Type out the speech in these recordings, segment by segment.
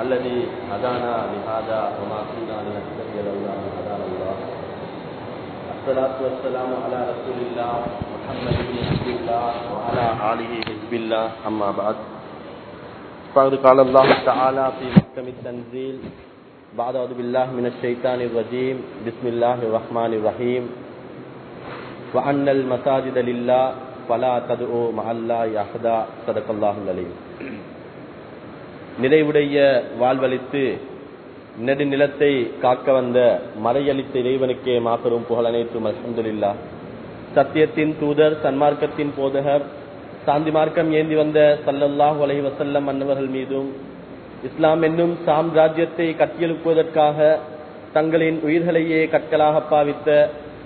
الذي هدانا لهذا وما كنا لنهتدي لولا أن هدانا الله. الصلاة والسلام على رسول الله محمد بن عبد الله وعلى آله حزب الله. أما بعد. فقد قال الله تعالى في محكم التنزيل بعد أعوذ بالله من الشيطان الرجيم. بسم الله الرحمن الرحيم. وأن المساجد لله فلا تدعوا مع الله أحدا. صدق الله العليم நிறைவுடைய வாழ்வழித்து நெடுநிலத்தை காக்க வந்த மறையளித்த இறைவனுக்கே மாபெரும் புகழனைத்தும் அல்ஹம்துலில்லா. சத்தியத்தின் தூதர் சன்மார்க்கத்தின் போதகர் சாந்தி மார்க்கம் ஏந்தி வந்த சல்லல்லாஹ் உலகி வசல்லம் மன்னவர்கள் மீதும் இஸ்லாம் என்னும் சாம்ராஜ்யத்தை கட்டியெழுப்புவதற்காக தங்களின் உயிர்களையே கற்களாக பாவித்த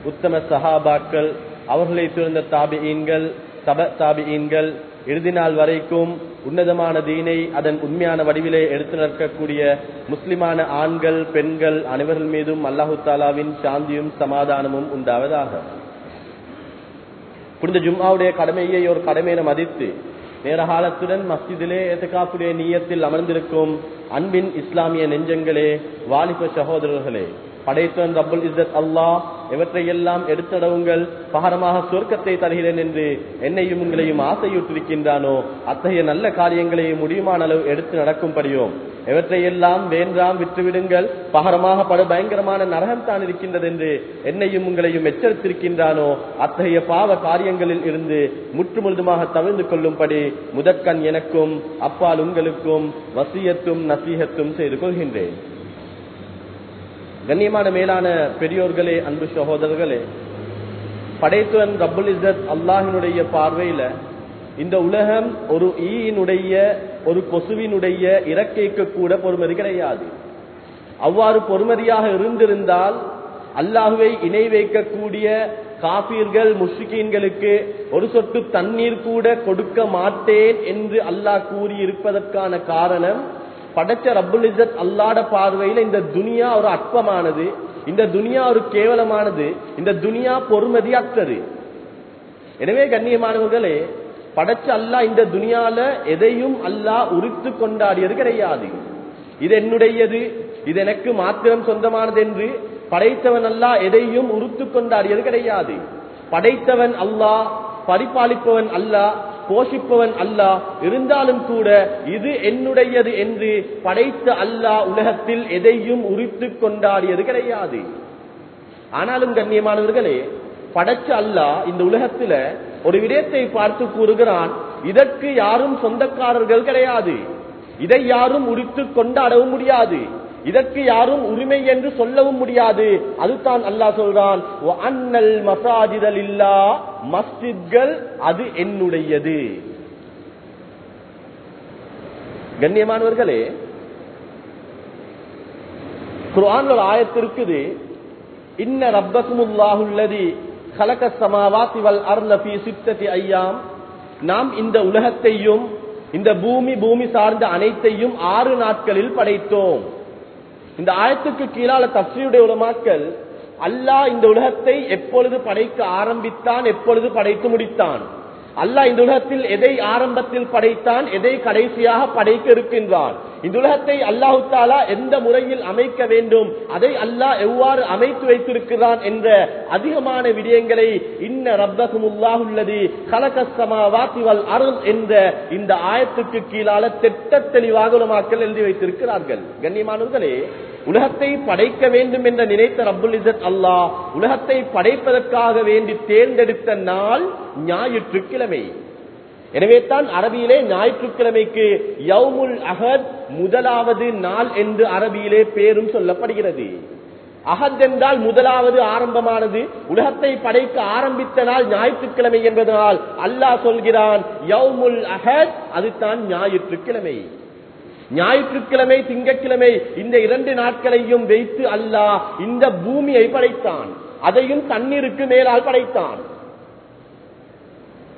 உத்தம சஹாபாக்கள் அவர்களை சேர்ந்த தாபியீன்கள் தப தாபியீன்கள் இறுதி நாள் வரைக்கும் உன்னதமான தீனை அதன் உண்மையான வடிவிலே எடுத்து நடக்கக்கூடிய முஸ்லிமான ஆண்கள் பெண்கள் அனைவர்கள் மீதும் அல்லாஹு தாலாவின் சாந்தியும் சமாதானமும் உண்டாவதாக. புனித ஜும்மாவுடைய கடமையை ஒரு கடமையின மதித்து நேரகாலத்துடன் மஸ்ஜிதிலே எத்தகாப்புடைய நீயத்தில் அமர்ந்திருக்கும் அன்பின் இஸ்லாமிய நெஞ்சங்களே வாலிப சகோதரர்களே படைத்தன் ரபுல் இஸ்ஸத் அல்லாஹ் எவற்றையெல்லாம் எடுத்தடவுங்கள். பகரமாக சொர்க்கத்தை தருகிறேன் என்று என்னையும் உங்களையும் ஆசையுற்றிருக்கின்றானோ அத்தகைய நல்ல காரியங்களை முடியுமான அளவு எடுத்து நடக்கும்படியும் இவற்றையெல்லாம் வேண்டாம் விட்டுவிடுங்கள். பகரமாக படு பயங்கரமான நரகம் தான் இருக்கின்றது என்று என்னையும் உங்களையும் எச்சரித்திருக்கின்றானோ? அத்தகைய பாவ காரியங்களில் இருந்து முற்றுமுழுதுமாக தவிர்ந்து கொள்ளும்படி முதற்கண் எனக்கும் அப்பால் உங்களுக்கும் வசியத்தும் நசீகத்தும் செய்து கொள்கின்றேன். கண்ணியமான மேலான பெரியோர்களே அன்பு சகோதரர்களே படைத்துவன் ரப்புல் இசத் அல்லாஹினுடைய பார்வையில இந்த உலகம் ஒரு ஈயினுடைய ஒரு கொசுவினுடைய இறக்கைக்கு கூட பொறுமதி கிடையாது. அவ்வாறு பொறுமதியாக இருந்திருந்தால் அல்லாஹுவை இணை வைக்கக்கூடிய காபீர்கள் முஷ்ரிகீன்களுக்கு ஒரு சொட்டு தண்ணீர் கூட கொடுக்க மாட்டேன் என்று அல்லாஹ் கூறியிருப்பதற்கான காரணம் படைச்ச ரப்புல் இசத் அல்லாட பார்வையில இந்த துனியா ஒரு அற்பமானது இந்த துனியா ஒரு கேவலமானது இந்த துனியா பொறுமதி அற்றது எனவே கண்ணியமானவர்களே படைச்ச அல்லா இந்த துனியால எதையும் அல்லா உரித்து கொண்டாடியது கிடையாது. இது என்னுடையது இது எனக்கு மாத்திரம் சொந்தமானது என்று படைத்தவன் அல்லா எதையும் உறுத்து கொண்டாடியது கிடையாது. படைத்தவன் அல்லாஹ் பரிபாலிப்பவன் அல்லா போஷிப்பவன் அல்லாஹ் இருந்தாலும் கூட இது என்னுடையது என்று படைத்த அல்லாஹ் உலகத்தில் எதையும் உரித்து கொண்டாடியது கிடையாது. ஆனாலும் கண்ணியமானவர்களே படைச்ச அல்லாஹ் இந்த உலகத்துல ஒரு விடயத்தை பார்த்து கூறுகிறான் இதற்கு யாரும் சொந்தக்காரர்கள் கிடையாது. இதை யாரும் உரித்து கொண்டாடவும் முடியாது. இதற்கு யாரும் உரிமை என்று சொல்லவும் முடியாது. அதுதான் அல்லாஹ் சொல்றான் அண்ணல் மசாஜிதல் இல்லா மஸ்ஜித்கள் அது என்னுடையது. கண்ணியமானவர்களே குரான் ஒரு ஆயத்து இன்ன ரப்பகுமுல்லாஹுல்லதி கலக சமாவாத்தி வல் அர்ல ஃபீ சித்ததி ஐயாம். நாம் இந்த உலகத்தையும் இந்த பூமி பூமி சார்ந்த அனைத்தையும் ஆறு நாட்களில் படைத்தோம். இந்த ஆயத்துக்கு கீழால தப்சியுடைய உலமாக்கள் அல்லாஹ் இந்த உலகத்தை எப்பொழுது படைக்க ஆரம்பித்தான் எப்பொழுது படைத்து முடித்தான்? அல்லாஹ் இந்த உலகத்தில் எதை ஆரம்பத்தில் படைத்தான் எதை கடைசியாக படைக்க இருக்கின்றான்? இந்த உலகத்தை அல்லாஹு தாலா எந்த முறையில் அமைக்க வேண்டும்? அதை அல்லாஹ் எவ்வாறு அமைத்து வைத்திருக்கிறான் என்ற அதிகமான விடயங்களை இன்ன ரப்பகுமுல்லாஹுல்லதி கலகசமாவாத்திவல் அருள் என்ற இந்த ஆயத்துக்கு கீழால திட்ட தெளிவாக உலமாக்கள் எழுதி வைத்திருக்கிறார்கள். கண்ணியமானவர்களே உலகத்தை படைக்க வேண்டும் என்று நினைத்த ரப்புல் இசத் அல்லாஹ் உலகத்தை படைப்பதற்காக வேண்டி தேர்ந்தெடுத்த நாள் ஞாயிற்றுக்கிழமை. எனவே தான் அரபியிலே ஞாயிற்றுக்கிழமைக்கு யவுமுல் அகத் முதலாவது நாள் என்று அரபியிலே பேரும் சொல்லப்படுகிறது. அகத் என்றால் முதலாவது ஆரம்பமானது. உலகத்தை படைக்க ஆரம்பித்த நாள் ஞாயிற்றுக்கிழமை என்பதனால் அல்லாஹ் சொல்கிறான் யவுமுல் அகத் அதுதான் ஞாயிற்றுக்கிழமை. ஞாயிற்றுக்கிழமை திங்கட்கிழமை இந்த இரண்டு நாட்களையும் வைத்து அல்லாஹ் இந்த பூமியை படைத்தான். அதையும் தண்ணீருக்கு மேலால் படைத்தான்.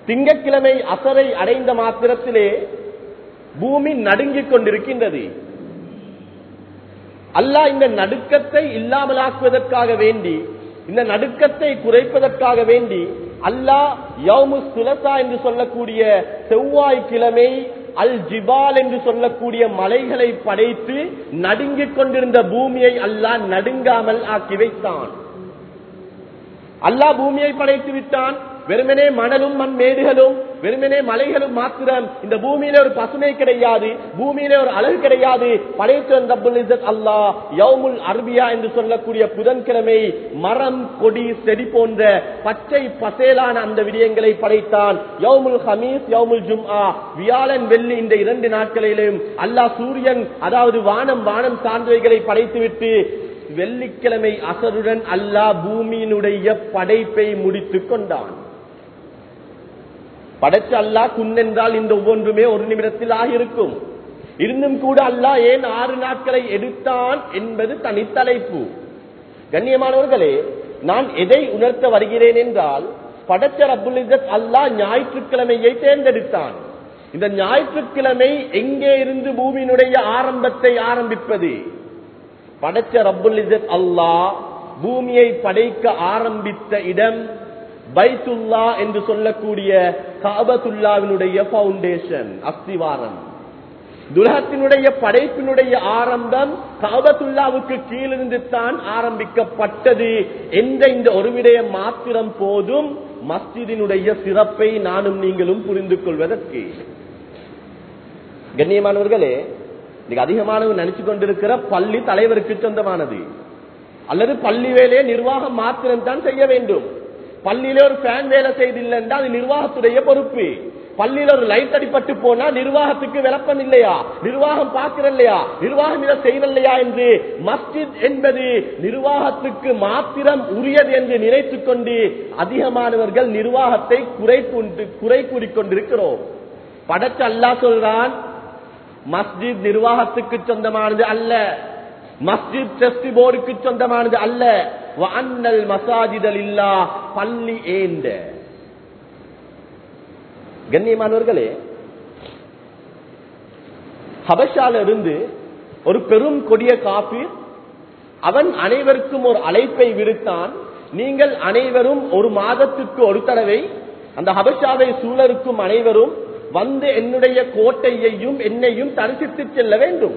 திங்கட்கிழமை அசரை அடைந்த மாத்திரத்திலே பூமி நடுங்கிக் கொண்டிருக்கின்றது. அல்லாஹ் இந்த நடுக்கத்தை இல்லாமலாக்குவதற்காக வேண்டி இந்த நடுக்கத்தை குறைப்பதற்காக வேண்டி அல்லாஹ் யௌமு சுலசா என்று சொல்லக்கூடிய செவ்வாய்க்கிழமை அல் ஜிபால் என்று சொல்லக்கூடிய மலைகளை படைத்து நடுங்கிக் கொண்டிருந்த பூமியை அல்லாஹ் நடுங்காமல் ஆக்கி வைத்தான். அல்லாஹ் பூமியை படைத்து விட்டான். வெறுமனே மணலும் மண் மேடுகளும் வெறுமனே மலைகளும் மாத்திரம் இந்த பூமியில ஒரு பசுமை கிடையாது பூமியில ஒரு அழகு கிடையாது. படைத்தவன் ரப்புல் அல்லாஹ் யௌமுல் என்று சொல்லக்கூடிய புதன்கிழமை மரம் கொடி செடி போன்ற பச்சை பசேலான அந்த விடயங்களை படைத்தான். யோமுல் ஹமீஸ் யௌமுல் ஜும்ஆ வியாழன் வெள்ளி இந்த இரண்டு நாட்களிலும் அல்லாஹ் சூரியன் அதாவது வானம் வானம் சார்ந்தவைகளை படைத்துவிட்டு வெள்ளிக்கிழமை அசருடன் அல்லாஹ் பூமியினுடைய படைப்பை முடித்துக் கொண்டான். படைச்ச அல்லாஹ் குன்னென்றால் இந்த ஒவ்வொன்றுமே ஒரு நிமிடத்தில் ஆகியிருக்கும். இருந்தும் கூட அல்லாஹ் ஏன் ஆறு நாட்களை எடுத்தான் என்பது தனித்தலைப்பு. கண்ணியமானவர்களே நான் எதை உணர்த்த வருகிறேன் என்றால் படைச்ச அப்துல் இஸ்ஸத் அல்லாஹ் ஞாயிற்றுக்கிழமையை தேர்ந்தெடுத்தான். இந்த ஞாயிற்றுக்கிழமை எங்கே இருந்து பூமியினுடைய ஆரம்பத்தை ஆரம்பிப்பது? படைச்ச ரப்புல் இஸ்ஸத் அல்லாஹ் பூமியை படைக்க ஆரம்பித்த இடம் பைத்துல்லா என்று சொல்லக்கூடிய காபத்துல்லாவினுடைய பவுண்டேஷன் அஸ்திவாரம். துலகத்தினுடைய படைப்பினுடைய ஆரம்பம் காபத்துல்லாவுக்கு கீழிருந்து தான் ஆரம்பிக்கப்பட்டது என்ற இந்த ஒரு விடயம் மாத்திரம் போதும். மஸ்ஜிதினுடைய சிறப்பை நானும் நீங்களும் புரிந்து கொள்வதற்கு. கண்ணியமானவர்களே இன்னைக்கு அதிகமானவர் நினைச்சு கொண்டிருக்கிற பள்ளி தலைவருக்கு சொந்தமானது. அல்லது பள்ளி வேலையை நிர்வாகம் மாத்திரம் தான் செய்ய வேண்டும். பள்ளியில ஒரு ஃபேன் வேலை செய்தில்லை என்றால் அது நிர்வாகத்துடைய பொறுப்பு. பள்ளியில ஒரு லைட் அடிப்பட்டு போனா நிர்வாகத்துக்கு விளப்பம் இல்லையா? நிர்வாகம் பார்க்கிற இல்லையா நிர்வாகம் இதை செய்யலையா என்று? மஸ்ஜித் என்பது நிர்வாகத்துக்கு மாத்திரம் உரியது என்று நினைத்து கொண்டு அதிகமானவர்கள் நிர்வாகத்தை குறை கொண்டு குறை கூறிக்கொண்டிருக்கிறோம். படைச்ச அல்லாஹ் சொல்றான் மஸ்ஜித் நிர்வாகத்துக்கு சொந்தமானது அல்ல. மஸ்ஜித் செஸ்டி போர்டுக்கு சொந்தமானது அல்ல. அன்னல் மசாஜிதல் இல்லா பள்ளி ஏந்த கண்ணியமானவர்களே ஹபஷால இருந்து ஒரு பெரும் கொடிய காப்பி அவன் அனைவருக்கும் ஒரு அழைப்பை விடுத்தான் நீங்கள் அனைவரும் ஒரு மாதத்துக்கு ஒரு தடவை அந்த ஹபஷாவை சூழலுக்கும் அனைவரும் வந்து என்னுடைய கோட்டையையும் என்னையும் தரிசித்து செல்ல வேண்டும்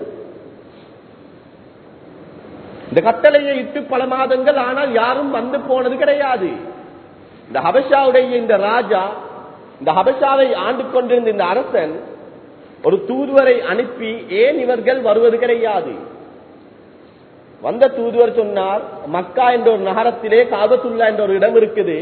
இந்த கட்டளையை இட்டு பல மாதங்கள் ஆனால் யாரும் வந்து போனது கிடையாது. இந்த ஹபஷாவுடைய இந்த ராஜா இந்த ஹபஷாவை ஆண்டு கொண்டிருந்த இந்த அரசன் ஒரு தூதுவரை அனுப்பி ஏன் இவர்கள் வருவது கிடையாது? வந்த தூதுவர் சொன்னார் மக்கா என்ற ஒரு நகரத்திலே காபத்துல்லா என்ற ஒரு இடம் இருக்குது.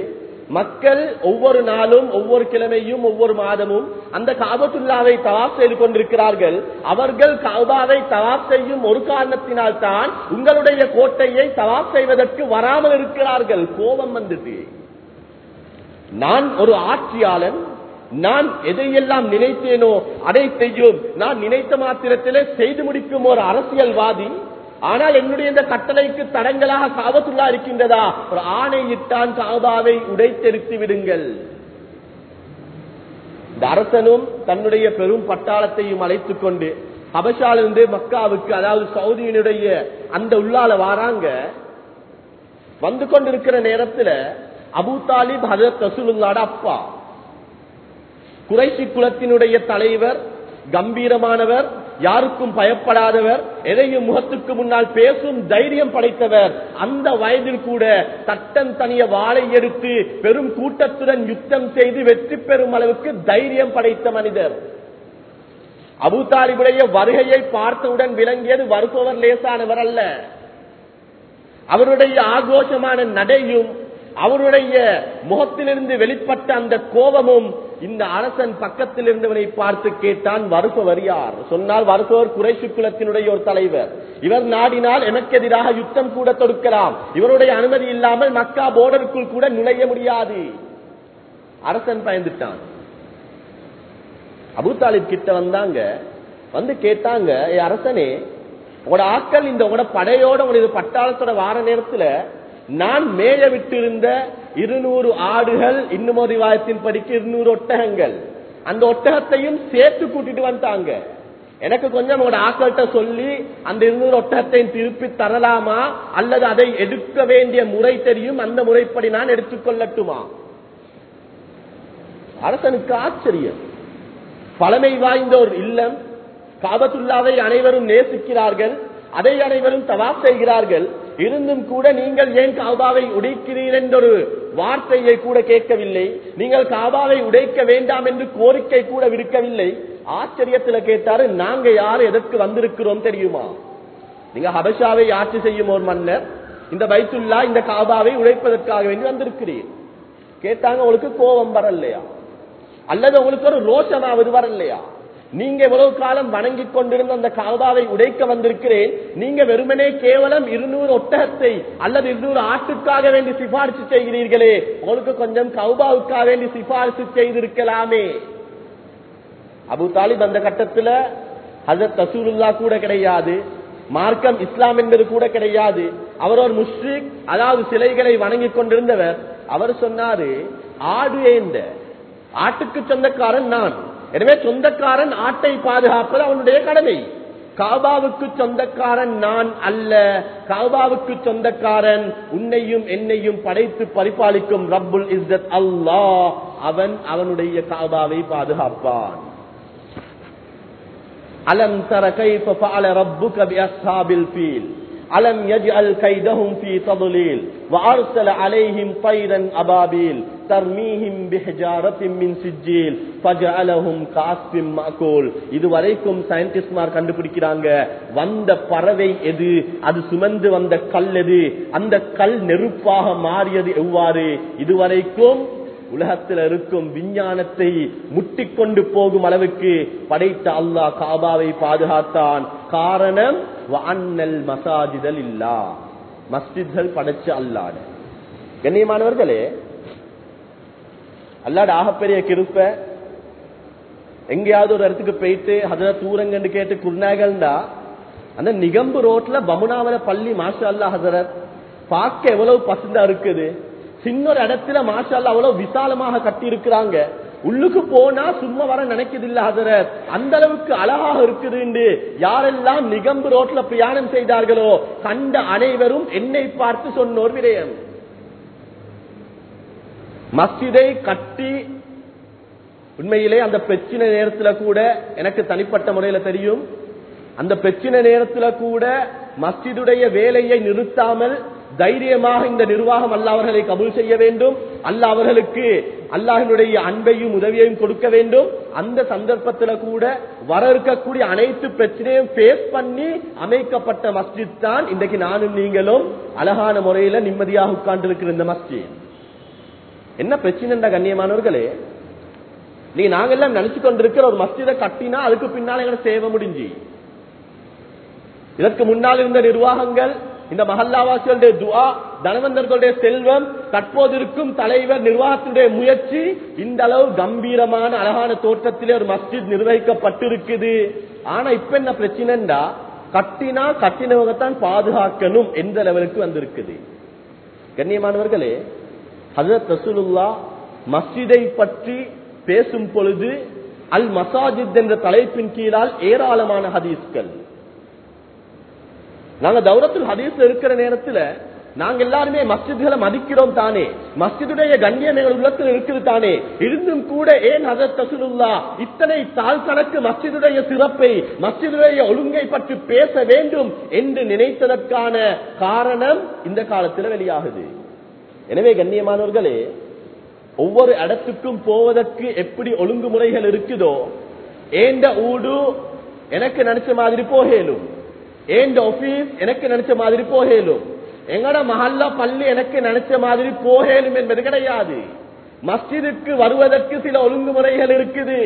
மக்கள் ஒவ்வொரு நாளும் ஒவ்வொரு கிழமையும் ஒவ்வொரு மாதமும் அந்த காபத்துல்லாவை தவாப் செய்து கொண்டிருக்கிறார்கள். அவர்கள் காபாவை தவாப் செய்யும் ஒரு காரணத்தினால் தான் உங்களுடைய கோட்டையை தவாப் செய்வதற்கு வராமல் இருக்கிறார்கள். கோபம் வந்துட்டு. நான் ஒரு ஆட்சியாளன். நான் எதையெல்லாம் நினைத்தேனோ அதை செய்யும். நான் நினைத்த மாத்திரத்திலே செய்து முடிக்கும் ஒரு அரசியல்வாதி. ஆனால் என்னுடைய இந்த கட்டளைக்கு தடங்களாக காபத்துள்ளா இருக்கின்றதா? ஒரு ஆணையிட்டான் காபாவை உடைத்தெடுத்து விடுங்கள். இந்த அரசனும் தன்னுடைய பெரும் பட்டாளத்தையும் அழைத்துக் கொண்டு ஹபஷாலிருந்து மக்காவுக்கு அதாவது சவுதியினுடைய அந்த உள்ளால வாராங்க. வந்து கொண்டிருக்கிற நேரத்துல அபு தாலிப் ஹசரத் ரசூலுல்லாட அப்பா குறைசி குலத்தினுடைய தலைவர் கம்பீரமானவர் யாருக்கும் பயப்படாதவர் எதையும் முகத்துக்கு முன்னால் பேசும் தைரியம் படைத்தவர். அந்த வயதில் கூட தட்டன் தனிய வாளை எடுத்து பெரும் கூட்டத்துடன் யுத்தம் செய்து வெற்றி பெறும் அளவுக்கு தைரியம் படைத்த மனிதர். அபுதாலிபுடைய வருகையை பார்த்தவுடன் விளங்கியது வருபவர் லேசானவர் அல்ல. அவருடைய ஆகோஷமான நடையும் அவருடைய முகத்திலிருந்து வெளிப்பட்ட அந்த கோபமும் இந்த அரசன் பக்கத்தில் இருந்தவனை பார்த்து கேட்டான் வருபவர் யார்? சொன்னால் வருபவர் குறைசு குலத்தினுடைய ஒரு தலைவர். இவர் நாடினால் எனக்கு எதிராக யுத்தம் கூட தொடுக்கலாம். இவருடைய அனுமதி இல்லாமல் மக்கா போர்டருக்குள் கூட நுழைய முடியாது. அரசன் பயந்துட்டான். அபுதாலிப் கிட்ட வந்தாங்க. வந்து கேட்டாங்க அரசனே உங்களோட ஆக்கள் இந்த உங்களோட படையோட உங்களோட பட்டாளத்தோட வார நேரத்துல நான் மேய விட்டிருந்த இருநூறு ஆடுகள் இன்னும் ஒரு வாயத்தின் படிக்கு இருநூறு ஒட்டகங்கள். அந்த ஒட்டகத்தையும் சேர்த்து கூட்டிட்டு வந்துட்டாங்க. எனக்கு கொஞ்சம் உங்களோட ஆக்கள்கிட்ட சொல்லி அந்த இருநூறு ஒட்டகத்தையும் திருப்பி தரலாமா? அல்லது அதை எடுக்க வேண்டிய முறை தெரியும்? அந்த முறைப்படி நான் எடுத்துக்கொள்ளட்டுமா? அரசனுக்கு ஆச்சரியம். பழமை வாய்ந்த ஒரு இல்லம். காபத்துள்ளாவை அனைவரும் நேசிக்கிறார்கள். அதை அனைவரும் தவா செய்கிறார்கள். இருந்தும் கூட நீங்கள் ஏன் காபாவை உடைக்கிறீர்கள் என்றொரு வார்த்தையை கூட கேட்கவில்லை. நீங்கள் காபாவை உடைக்க வேண்டாம் என்று கோரிக்கை கூட விடுக்கவில்லை. ஆச்சரியத்தில் கேட்டாரு நாங்க யார்? எதற்கு வந்திருக்கிறோம் தெரியுமா? நீங்க ஹபஷாவை ஆட்சி செய்யும் ஒரு மன்னர் இந்த பைத்துல்லா இந்த காபாவை உழைப்பதற்காக வேண்டி வந்திருக்கிறீர். கேட்டாங்க உங்களுக்கு கோபம் வரலையா? அல்லது உங்களுக்கு ஒரு ரோஷமாவது வரலையா? நீங்க எவ்வளவு காலம் வணங்கி கொண்டிருந்த அந்த காபாவை உடைக்க வந்திருக்கிறேன். நீங்க வெறுமனே கேவலம் இருநூறு ஒட்டகத்தை அல்லது இருநூறு ஆட்டுக்காக வேண்டி சிபாரிசு செய்கிறீர்களே. உங்களுக்கு கொஞ்சம் கௌபாவுக்காக வேண்டி சிபாரிசு செய்திருக்கலாமே. அபு தாலிப் அந்த கட்டத்துல ஹசரத் ரசூலுல்லா கூட கிடையாது. மார்க்கம் இஸ்லாம் என்பது கூட கிடையாது. அவர் ஒரு முஸ்ரிக் அதாவது சிலைகளை வணங்கி கொண்டிருந்தவர். அவர் சொன்னாரு ஆடு ஏந்த ஆட்டுக்கு சொந்தக்காரன் நான். எனவே சொந்தக்காரன் ஆட்டை பாதுகாப்பது அவனுடைய கடமை. காபாவுக்கு சொந்தக்காரன் நான் அல்ல. காபாவுக்கு சொந்தக்காரன் உன்னையும் என்னையும் படைத்து பரிபாலிக்கும் ரப்புல் இஸ்ஸத் அல்லாஹ். அவன் அவனுடைய காபாவை பாதுகாப்பான். அலம் தர கை ஃபஅல ரப்புக பிஅஸ்ஹாபில் ஃபீல். அலம் யஜ்அல் கைதஹும் ஃபீ ததுலீல். வஅர்சல அலைஹிம் தைரன் அபாபீல். இதுவரைக்கும் சயின்டிஸ்ட்மார் கண்டுபிடிக்கிறாங்க. வந்த பறவை எது? அது சுமந்து வந்த கல் எது? அந்த கல் நெருப்பாக மாறியது எவ்வாறு? இதுவரைக்கும் உலகத்தில் இருக்கும் விஞ்ஞானத்தை முட்டி கொண்டு போகும் அளவுக்கு படைத்த அல்லாஹ் காபாவை பாதுகாத்தான். காரணம் வான்னல் மசாஜிதல் இல்லா. மஸ்ஜித்கள் படைச்ச அல்லாத கண்ணியமானவர்களே அல்லாட ஆகப்பெரிய கிருப்ப. எங்கேயாவது ஒரு இடத்துக்கு போயிட்டு அதுல தூரங்கன்னு கேட்டு குருநாகல்டா அந்த நிகம்பு ரோட்ல பமுனாவல பள்ளி மாஷா அல்லா ஹசரத் பார்க்க எவ்வளவு பசுந்தா இருக்குது. சின்ன ஒரு இடத்துல மாஷால்லா அவ்வளவு விசாலமாக கட்டி இருக்கிறாங்க உள்ளுக்கு போனா சும்மா வர நினைக்குது இல்ல ஹசரத். அந்த அளவுக்கு அழகாக இருக்குது யாரெல்லாம் நிகம்பு ரோட்ல பிரயாணம் செய்தார்களோ கண்ட அனைவரும் என்னை பார்த்து சொன்னோர் விடயம். மஸ்ஜிதை கட்டி உண்மையிலே அந்த பிரச்சனை நேரத்துல கூட எனக்கு தனிப்பட்ட முறையில தெரியும். அந்த பிரச்சனை நேரத்துல கூட மஸ்ஜிதுடைய வேலையை நிறுத்தாமல் தைரியமாக இந்த நிர்வாகம் அல்ல அவர்களை கபூல் செய்ய வேண்டும். அல்ல அவர்களுக்கு அல்லாஹினுடைய அன்பையும் உதவியையும் கொடுக்க வேண்டும். அந்த சந்தர்ப்பத்தில் கூட வர இருக்கக்கூடிய அனைத்து பிரச்சனையும் பேஸ் பண்ணி அமைக்கப்பட்ட மஸ்ஜித் தான் இன்றைக்கு நானும் நீங்களும் அழகான முறையில நிம்மதியாக உட்கார்ந்து இருக்கிற இந்த மஸ்ஜித். என்ன பிரச்சனை கண்ணியமானவர்களே? நீ நாங்கெல்லாம் நினைச்சு கொண்டிருக்கிற ஒரு மஸ்ஜிதை கட்டினா அதுக்கு பின்னால எங்களை சேவை முடிஞ்சு. இதற்கு முன்னால் இருந்த நிர்வாகங்கள் இந்த மஹல்லாவாசிகளுடைய துவா தனவந்தர்களுடைய செல்வம் தற்போது இருக்கும் தலைவர் நிர்வாகத்தினுடைய முயற்சி இந்த அளவு கம்பீரமான அழகான தோற்றத்திலே ஒரு மஸ்ஜித் நிர்வகிக்கப்பட்டிருக்குது. ஆனா இப்ப என்ன பிரச்சனைண்டா? கட்டினா கட்டினவங்கத்தான் பாதுகாக்கணும் எந்த லெவலுக்கு வந்திருக்குது. கண்ணியமானவர்களே ஹசரத் ரசூலுல்லா மஸ்ஜிதை பற்றி பேசும் பொழுது அல் மசாஜித் என்ற தலைப்பின் கீழால் ஏராளமான ஹதீஸ்கள். நாங்க தௌரத்தில் ஹதீஸ்ல இருக்கிற நேரத்துல நாங்க எல்லாருமே மஸ்ஜித்களை மதிக்கிறோம் தானே. மஸ்ஜிதுடைய கண்ணியம் எங்கள் உள்ளத்தில் இருக்குது தானே. இருந்தும் கூட ஏன் ஹசரத் ரசூலுல்லா இத்தனை தாழ் கணக்கு மஸ்ஜிதுடைய சிறப்பை மஸ்ஜிதுடைய ஒழுங்கை பற்றி பேச வேண்டும் என்று நினைத்ததற்கான காரணம் இந்த காலத்தில் வெளியாகுது. எனவே கண்ணியமானவர்களே ஒவ்வொரு இடத்துக்கும் போவதற்கு எப்படி ஒழுங்குமுறைகள் இருக்குதோ ஏண்ட ஊடு எனக்கு நினைச்ச மாதிரி போகலும் ஏண்ட ஆபீஸ் எனக்கு நினைச்ச மாதிரி போகலும் எங்கட மஹல்லா பள்ளி எனக்கு நினைச்ச மாதிரி போகலும் என்பது கிடையாது. மஸ்ஜிதுக்கு வருவதற்கு சில ஒழுங்குமுறைகள் இருக்குது.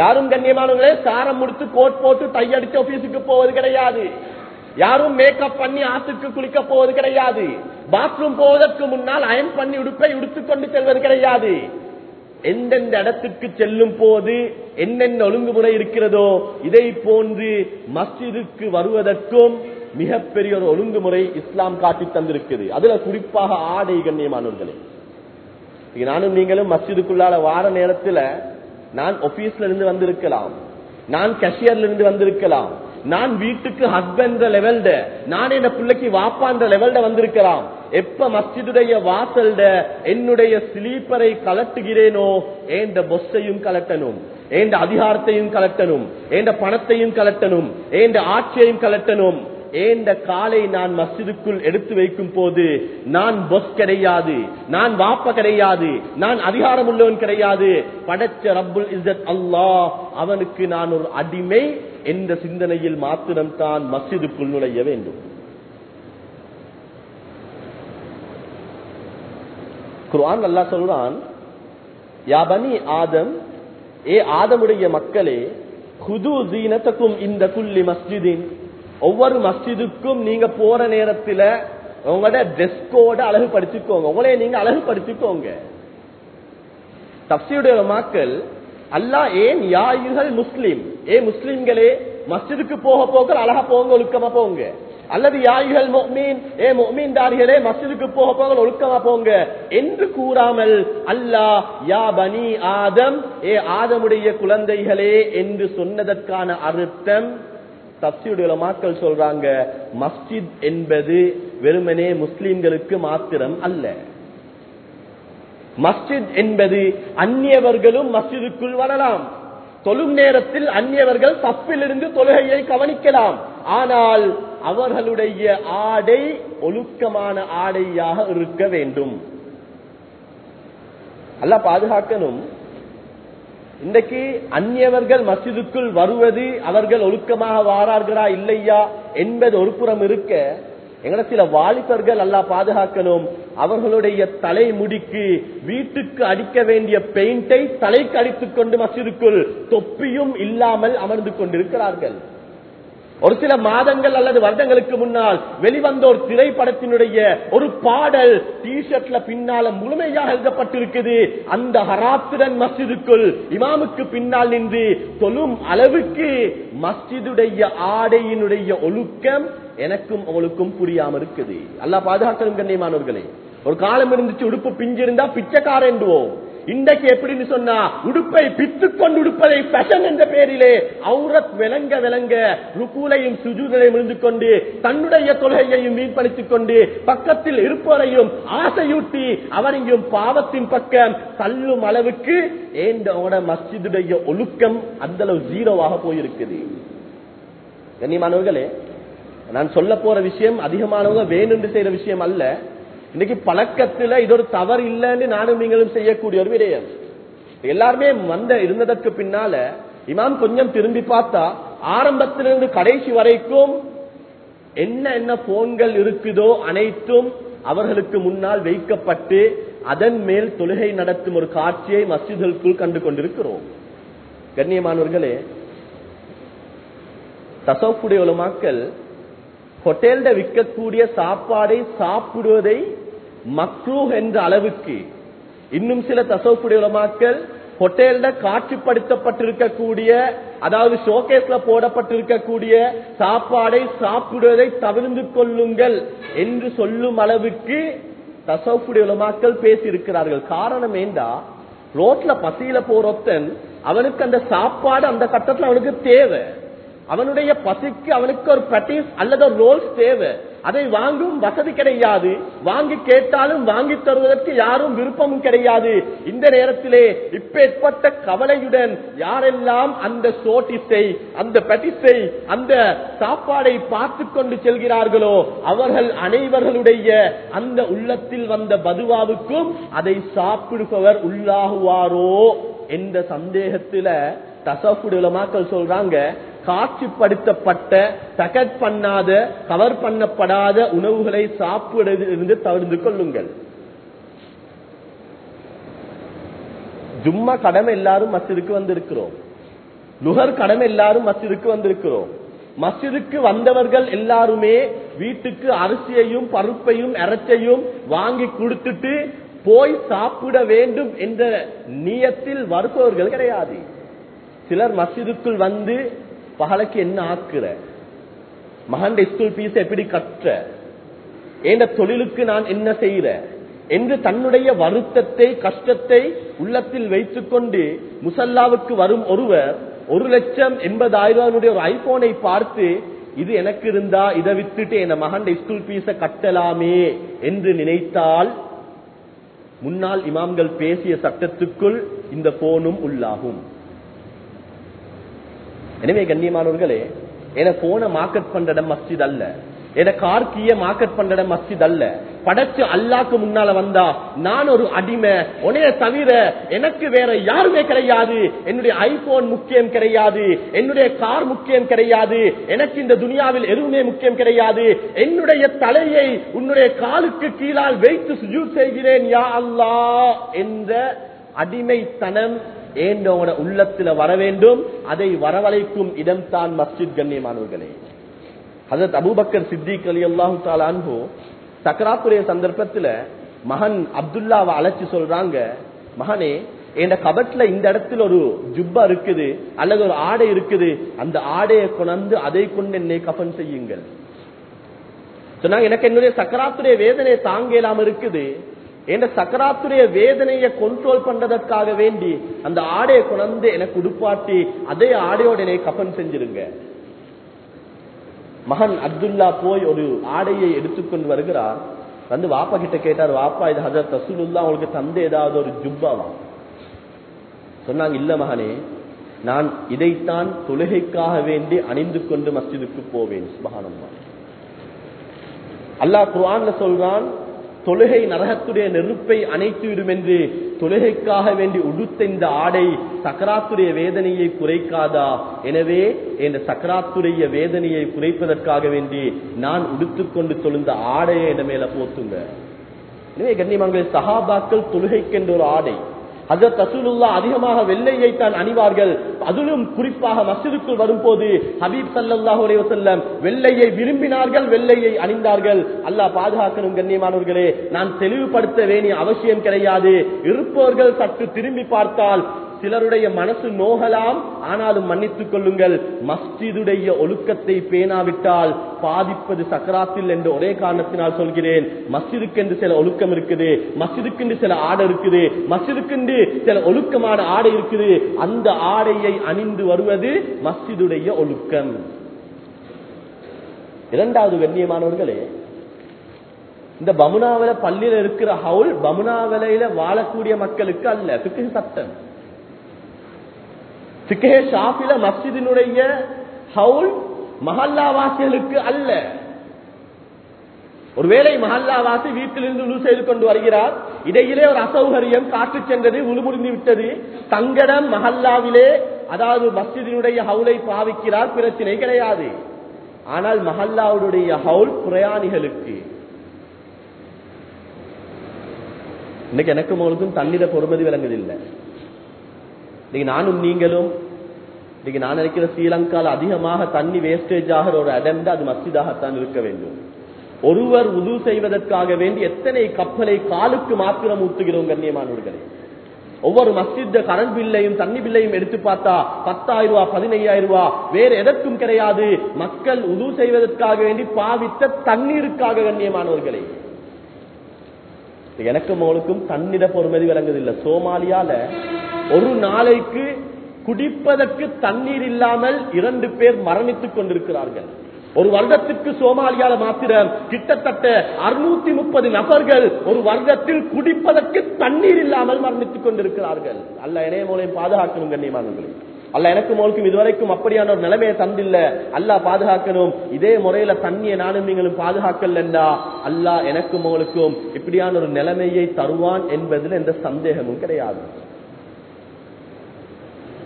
யாரும் கண்ணியமானவர்களே சாரம் முடித்து கோட் போட்டு தையடிச்சு ஆபீஸுக்கு போவது கிடையாது. யாரும் மேக்கப் பண்ணி ஆத்துக்கு குளிக்க போவது கிடையாது. பாத்ரூம் போவதற்கு முன்னால் அயன் பண்ணி உடுப்பை உடுத்துக்கொண்டு செல்வது கிடையாது. எந்தெந்த இடத்துக்கு செல்லும் போது என்னென்ன ஒழுங்குமுறை இருக்கிறதோ இதை போன்று மஸ்ஜிதுக்கு வருவதற்கும் மிகப்பெரிய ஒரு ஒழுங்குமுறை இஸ்லாம் காட்டி தந்திருக்குது அதுல குறிப்பாக ஆடை கண்ணியமானவர்களே. நானும் நீங்களும் மஸ்ஜிதுக்குள்ளால வார நேரத்துல நான் ஒபீஸ்ல இருந்து வந்திருக்கலாம். நான் கஷியர்ல இருந்து வந்திருக்கலாம். நான் வீட்டுக்கு ஹஸ்பண்ட் லெவல்ட நான் என் பிள்ளைக்கு வாப்பான்ற லெவல்ட வந்திருக்கலாம். எப்ப மஸ்ஜிதுடைய வாசல்ட என்னுடைய ஸ்லீப்பரை கலட்டுகிறேனோ ஏண்ட பொஸ்ஸையும் கலட்டணும் ஏண்ட அதிகாரத்தையும் கலட்டணும் ஏண்ட பணத்தையும் கலட்டணும் ஏண்ட ஆட்சியையும் கலட்டணும். ஏண்ட காலை நான் மசிதுக்குள் எடுத்து வைக்கும் போது நான் பொஸ் கிடையாது நான் வாப்ப கிடையாது நான் அதிகாரம் உள்ளவன் கிடையாது. படைச்ச ரப்புல் இசத் அல்லாஹ் அவனுக்கு நான் ஒரு அடிமை என்ற சிந்தனையில் மாத்திரம்தான் மசிதுக்குள் நுழைய வேண்டும். குர்ஆன் நல்லா சொல்றான் யாபனி ஆதம் ஏ ஆதமுடைய மக்களே குது ஜீனத்தக்கும் இந்த குல்லி மஸ்ஜிதின் ஒவ்வொரு மஸ்ஜிதுக்கும் நீங்க போற நேரத்துல உங்களோட ட்ரெஸ் கோட அழகுபடுத்திக்கோங்க. உங்களே நீங்க அழகுபடுத்திக்கோங்க. தப்சியுடைய மக்கள் அல்லாஹ் ஏன் யாயுகள் முஸ்லிம். ஏ முஸ்லிம்களே மஸ்ஜிதுக்கு போக போக அழகா போங்க ஒழுக்கமா போங்க. அல்லது யாயுகள் மொமீன் ஏ மொமீன்தாரிகளே மஸ்ஜிதுக்கு போக போக ஒழுக்கமா போங்க. என்று கூறாமல் அல்லா யா பனி ஆதம். ஏ ஆதமுடைய குழந்தைகளே என்று சொன்னதற்கான அர்த்தம் தப்சியுடைய மக்கள் சொல்றாங்க மஸ்ஜித் என்பது வெறுமனே முஸ்லிம்களுக்கு மாத்திரம் அல்ல. மஸ்ஜித் என்பது அந்நியவர்களும் மஸ்ஜிதுக்குள் வரலாம். தொழும் நேரத்தில் அந்நியவர்கள் தப்பிலிருந்து தொழுகையை கவனிக்கலாம். ஆனால் அவர்களுடைய ஆடை ஒழுக்கமான ஆடையாக இருக்க வேண்டும். அல்ல பாதுகாக்கணும். இன்றைக்கு அந்நியவர்கள் மசிதுக்குள் வருவது அவர்கள் ஒழுக்கமாக வாரார்களா இல்லையா என்பது ஒரு புறம் இருக்க எங்களை சில வாலிபர்கள் அல்லா பாதுகாக்கணும். அவர்களுடைய தலைமுடிக்கு வீட்டுக்கு அடிக்க வேண்டிய பெயிண்டை தலைக்கு அடித்துக் கொண்டு மசிதுக்குள் தொப்பியும் இல்லாமல் அமர்ந்து கொண்டிருக்கிறார்கள். ஒரு சில மாதங்கள் அல்லது வருடங்களுக்கு முன்னால் வெளிவந்த ஒரு திரைப்படத்தினுடைய ஒரு பாடல் டி ஷர்ட்ல பின்னால முழுமையாக எழுதப்பட்டிருக்குது. அந்த ஹராத்துடன் மஸ்ஜிதுக்குள் இமாமுக்கு பின்னால் நின்று தொழும் அளவுக்கு மஸ்ஜிதுடைய ஆடையினுடைய ஒழுக்கம் எனக்கும் அவளுக்கும் புரியாம இருக்குது. அல்ல பாதுகாக்கணும் கண்ணியமானவர்களே. ஒரு காலம் இருந்துச்சு உடுப்பு பிஞ்சிருந்தா பிச்சைக்காரன்டுவோம் இன்றைக்கு எப்படின்னு சொன்னா உடுப்பை பித்துக் கொண்டு உடுப்பதை பேஷன் என்ற பெயரிலே அவுரத் விளங்க விளங்க ருக்கூலையும் சுஜூதலையும் இருந்து கொண்டு தன்னுடைய தொழுகையையும் மீன்படுத்திக் கொண்டு பக்கத்தில் இருப்பவரையும் ஆசையூட்டி அவரையும் பாவத்தின் பக்கம் தள்ளும் அளவுக்கு ஏண்டோட மஸ்ஜிதுடைய ஒழுக்கம் அந்த அளவு ஜீரோவாக போயிருக்குது. கண்ணியமானவர்களே நான் சொல்ல போற விஷயம் அதிகமானவங்க வேணும்னு செய்யற விஷயம் அல்ல. இன்னைக்கு பழக்கத்துல இது ஒரு தவறு இல்லைன்னு நானும் நீங்களும் செய்யக்கூடிய ஒரு விடயம். எல்லாருமே வந்த இருந்ததற்கு பின்னால இமாம் கொஞ்சம் திரும்பி பார்த்தா ஆரம்பத்திலிருந்து கடைசி வரைக்கும் என்ன என்ன போன்கள் இருக்குதோ அனைத்தும் அவர்களுக்கு முன்னால் வைக்கப்பட்டு அதன் மேல் தொழுகை நடத்தும் ஒரு காட்சியை மஸ்ஜிதுக்குள் கண்டு கொண்டிருக்கிறோம். கண்ணியமானவர்களே தசோப்புடைய உலமாக்கள் ஹோட்டல்ல விற்கக்கூடிய சாப்பாடை சாப்பிடுவதை மக்ரூ என்ற அளவுக்கு இன்னும் சில தசோப்புடைய உலமாக்கள் ஹோட்டல்ல காட்சிப்படுத்தப்பட்டிருக்கக்கூடிய அதாவது ஷோகேஸ்ல போடப்பட்டிருக்கக்கூடிய சாப்பாடை சாப்பிடுவதை தவிர்ந்து கொள்ளுங்கள் என்று சொல்லும் அளவுக்கு தசோப்புடைய உலமாக்கள் பேசியிருக்கிறார்கள். காரணம் ஏண்டா? ரோட்ல பசியில போறொத்தன் அவனுக்கு அந்த சாப்பாடு அந்த கட்டத்துல அவனுக்கு தேவை. அவனுடைய பசிக்கு அவனுக்கு ஒரு பட்டிஸ் அல்லது ஒரு ரோல்ஸ் தேவை. அதை வாங்கும் வசதி கிடையாது. வாங்கி கேட்டாலும் வாங்கி தருவதற்கு யாரும் விருப்பமும் கிடையாது. இந்த நேரத்திலே இப்பேற்பட்ட கவலையுடன் யாரெல்லாம் அந்த சோட்டிஸை அந்த பட்டிஸை அந்த சாப்பாடை பார்த்து கொண்டு செல்கிறார்களோ அவர்கள் அனைவர்களுடைய அந்த உள்ளத்தில் வந்த பதுவாவுக்கும் அதை சாப்பிடுபவர் உள்ளாகுவாரோ என்ற சந்தேகத்துல தசகுடலமாக்கல் சொல்றாங்க. காட்சிப்படுத்தப்பட்ட தகட் பண்ணாத கவர் பண்ணப்படாத உணவுகளை சாப்பிடுவதிலிருந்து தவிர்த்து கொள்ளுங்கள். ஜும்மா கடமை எல்லாரும் மசிதுக்கு வந்திருக்கிறோம். நுகர் கடமை எல்லாரும் மசிதுக்கு வந்திருக்கிறோம். மசிதுக்கு வந்தவர்கள் எல்லாருமே வீட்டுக்கு அரிசியையும் பருப்பையும் இறைச்சையும் வாங்கி கொடுத்துட்டு போய் சாப்பிட வேண்டும் என்ற நியத்தில் வருபவர்கள் கிடையாது. சிலர் மசிதுக்குள் வந்து பகலைக்கு என்ன ஆக்குற? மகன் ஸ்கூல் பீஸ் எப்படி கற்ற எந்த தொழிலுக்கு நான் என்ன செய்யற என்று தன்னுடைய வருத்தத்தை கஷ்டத்தை உள்ளத்தில் வைத்துக் கொண்டு முசல்லாவுக்கு வரும் ஒருவர் ஒரு லட்சம் எண்பதாயிரம் ஒரு ஐபோனை பார்த்து இது எனக்கு இருந்தா இதை வித்துட்டு என் மகன் ஸ்கூல் பீஸ கட்டலாமே என்று நினைத்தால் முன்னாள் இமாம்கள் பேசிய சட்டத்துக்குள் இந்த போனும் உள்ளாகும். எனவே கண்ணியமானவர்களே என போன மார்க்கெட் பண்ற இடம் மஸ்ஜித் அல்ல. என கார்கிய மார்க்கெட் பண்ற இடம் மஸ்ஜித் அல்ல. படைச்சு அல்லாக்கு முன்னால வந்தா நான் ஒரு அடிமை உனைய தவிர எனக்கு வேற யாருமே கிடையாது. என்னுடைய ஐபோன் முக்கியம் கிடையாது. என்னுடைய கார் முக்கியம் கிடையாது. எனக்கு இந்த துனியாவில் எதுவுமே முக்கியம் கிடையாது. என்னுடைய தலையை உன்னுடைய காலுக்கு கீழால் வைத்து சுஜூத் செய்கிறேன் யா அல்லா என்ற அடிமைத்தனம் ஏண்டவன உள்ளத்துல வர வேண்டும்? அதை வரவழைக்கும் இடம்தான் மஸ்ஜித் கண்ணியமானவர்களே. ஹசரத் அபூபக்கர் சித்திக் அலி அல்லாஹு தாலான்ஹோ சக்கராத்துடைய சந்தர்ப்பத்துல மகன் அப்துல்லாவை அழைச்சு சொல்றாங்க மகனே என் கபட்ல இந்த இடத்துல ஒரு ஜுப்பா இருக்குது அல்லது ஒரு ஆடை இருக்குது அந்த ஆடையை கொண்டு அதை கொண்டு என்னை கபன் செய்யுங்கள். சொன்னாங்க எனக்கு என்னுடைய சக்கராத்துடைய வேதனை தாங்க இல்லாம இருக்குது. என்ற சக்கராத்துடைய வேதனையை கண்ட்ரோல் பண்றதற்காக வேண்டி அந்த ஆடையை கொண்டு எனக்கு உடுப்பாட்டி அதே ஆடையோட என்னை கப்பன் செஞ்சிருங்க. மகன் அப்துல்லா போய் ஒரு ஆடையை எடுத்துக்கொண்டு வருகிறார். வந்து வாப்பா கிட்ட கேட்டார் வாப்பா இது ஹசரத் ரசூலுல்லா உங்களுக்கு தந்த ஏதாவது ஒரு ஜுப்பாவா? சொன்னாங்க இல்ல மகனே நான் இதைத்தான் தொழுகைக்காக வேண்டி அணிந்து கொண்டு மஸ்ஜிதுக்கு போவேன். சுபகானம்மா அல்லாஹ் குர்ஆன்ல சொல்றான் தொழுகை நரகத்துடைய நெருப்பை அணைத்து விடும் என்று தொழுகைக்காக வேண்டி உடுத்த இந்த ஆடை சக்கராத்துடைய வேதனையை குறைக்காதா? எனவே இந்த சக்கராத்துடைய வேதனையை குறைப்பதற்காக வேண்டி நான் உடுத்துக்கொண்டு தொழுந்த ஆடையை என் மேல போத்துங்க. எனவே கண்ணியமங்களே சஹாபாக்கள் தொழுகைக்கென்ற ஒரு ஆடை. ஹசரத் ரசூலுல்லா அதிகமாக வெள்ளையை தான் அணிவார்கள். அதிலும் குறிப்பாக மசிதுக்குள் வரும்போது ஹபீப் சல்லல்லாஹு செல்லம் வெள்ளையை விரும்பினார்கள் வெள்ளையை அணிந்தார்கள். அல்லாஹ் பாதுகாக்கணும் கண்ணியமானவர்களே நான் தெளிவுபடுத்த வேண்டிய அவசியம் கிடையாது. இருப்பவர்கள் சற்று திரும்பி பார்த்தால் சிலருடைய மனசு நோகலாம் ஆனாலும் மன்னித்துக் கொள்ளுங்கள். மஸ்ஜிதுடைய ஒழுக்கத்தை பேணாவிட்டால் பாதிப்பது சக்கராத்தில் என்று ஒரே காரணத்தினால் சொல்கிறேன். மஸ்ஜிதுக்கு என்று சில ஒழுக்கம் இருக்குது மஸ்ஜிதுக்கு என்று சில ஆடை இருக்குது மஸ்ஜிதுக்கு என்று சில ஒழுக்கமான ஆடை இருக்குது. அந்த ஆடையை அணிந்து வருவது மஸ்ஜிதுடைய ஒழுக்கம். இரண்டாவது கண்ணியமானவர்களே இந்த பமுனாவில பள்ளியில இருக்கிற ஹவுல் பமுனாவிலையில வாழக்கூடிய மக்களுக்கு அல்ல பிக்கு சட்டம். சிக்கே ஷாஃபில மஸ்ஜிதினுடைய ஹவுல் மஹல்லாவாசிகளுக்கு அல்ல. ஒருவேளை மஹல்லாவாசி வீட்டிலிருந்து உழு செய்து கொண்டு வருகிறார். இடையிலே ஒரு அசௌகரியம் காற்று சென்றது உழுமுடிந்து விட்டது. தங்கடம் மஹல்லாவிலே அதாவது மஸ்ஜிதினுடைய ஹவுலை பாவிக்கிறார் பிரச்சனை கிடையாது. ஆனால் மஹல்லாவுடைய ஹவுல் பிரயாணிகளுக்கு. இன்னைக்கு எனக்கும் உங்களுக்கும் தண்ணீரை பொறுமதி விளங்குதில்லை. இன்னைக்கு நானும் நீங்களும் இன்னைக்கு நான் நினைக்கிற ஸ்ரீலங்கால அதிகமாக தண்ணி வேஸ்டேஜ் ஆகிற ஒரு இடம் அது மஸ்ஜிதாகத்தான் இருக்க வேண்டும். ஒருவர் உது செய்வதற்காக வேண்டி எத்தனை கப்பலை காலுக்கு மாத்திரம் ஊத்துகிறோம் கண்ணியமானவர்களே. ஒவ்வொரு மஸ்ஜித் கரண்ட் பில்லையும் தண்ணி பில்லையும் எடுத்து பார்த்தா பத்தாயிரம் ரூபாய் பதினையாயிரம் ரூபாய் வேற எதற்கும் கிடையாது. மக்கள் உது செய்வதற்காக வேண்டி பாவித்த தண்ணீருக்காக கண்ணியமானவர்களே. எனக்கும் அவளுக்கும் தண்ணிட பொறுமதி விளங்குதில்லை சோமாலியால ஒரு நாளைக்கு குடிப்பதற்கு தண்ணீர் இல்லாமல் இரண்டு பேர் மரணித்துக் கொண்டிருக்கிறார்கள். ஒரு வருடத்திற்கு சோமாலியால மாத்திரம் கிட்டத்தட்ட அறுநூத்தி முப்பது நபர்கள் ஒரு வருடத்தில் குடிப்பதற்கு தண்ணீர் இல்லாமல் மரணித்துக் கொண்டிருக்கிறார்கள். அல்ல இணைய மூலையும் பாதுகாக்கணும் கண்ணியமானவர்களே. அல்ல எனக்கு மோளுக்கும் இதுவரைக்கும் அப்படியான ஒரு நிலைமையை தந்தில்ல. அல்லா பாதுகாக்கணும். இதே முறையில தண்ணியை நானும் நீங்களும் பாதுகாக்கலண்டா? அல்லா எனக்கு மோளுக்கும் இப்படியான ஒரு நிலைமையை தருவான் என்பதில் எந்த சந்தேகமும் கிடையாது.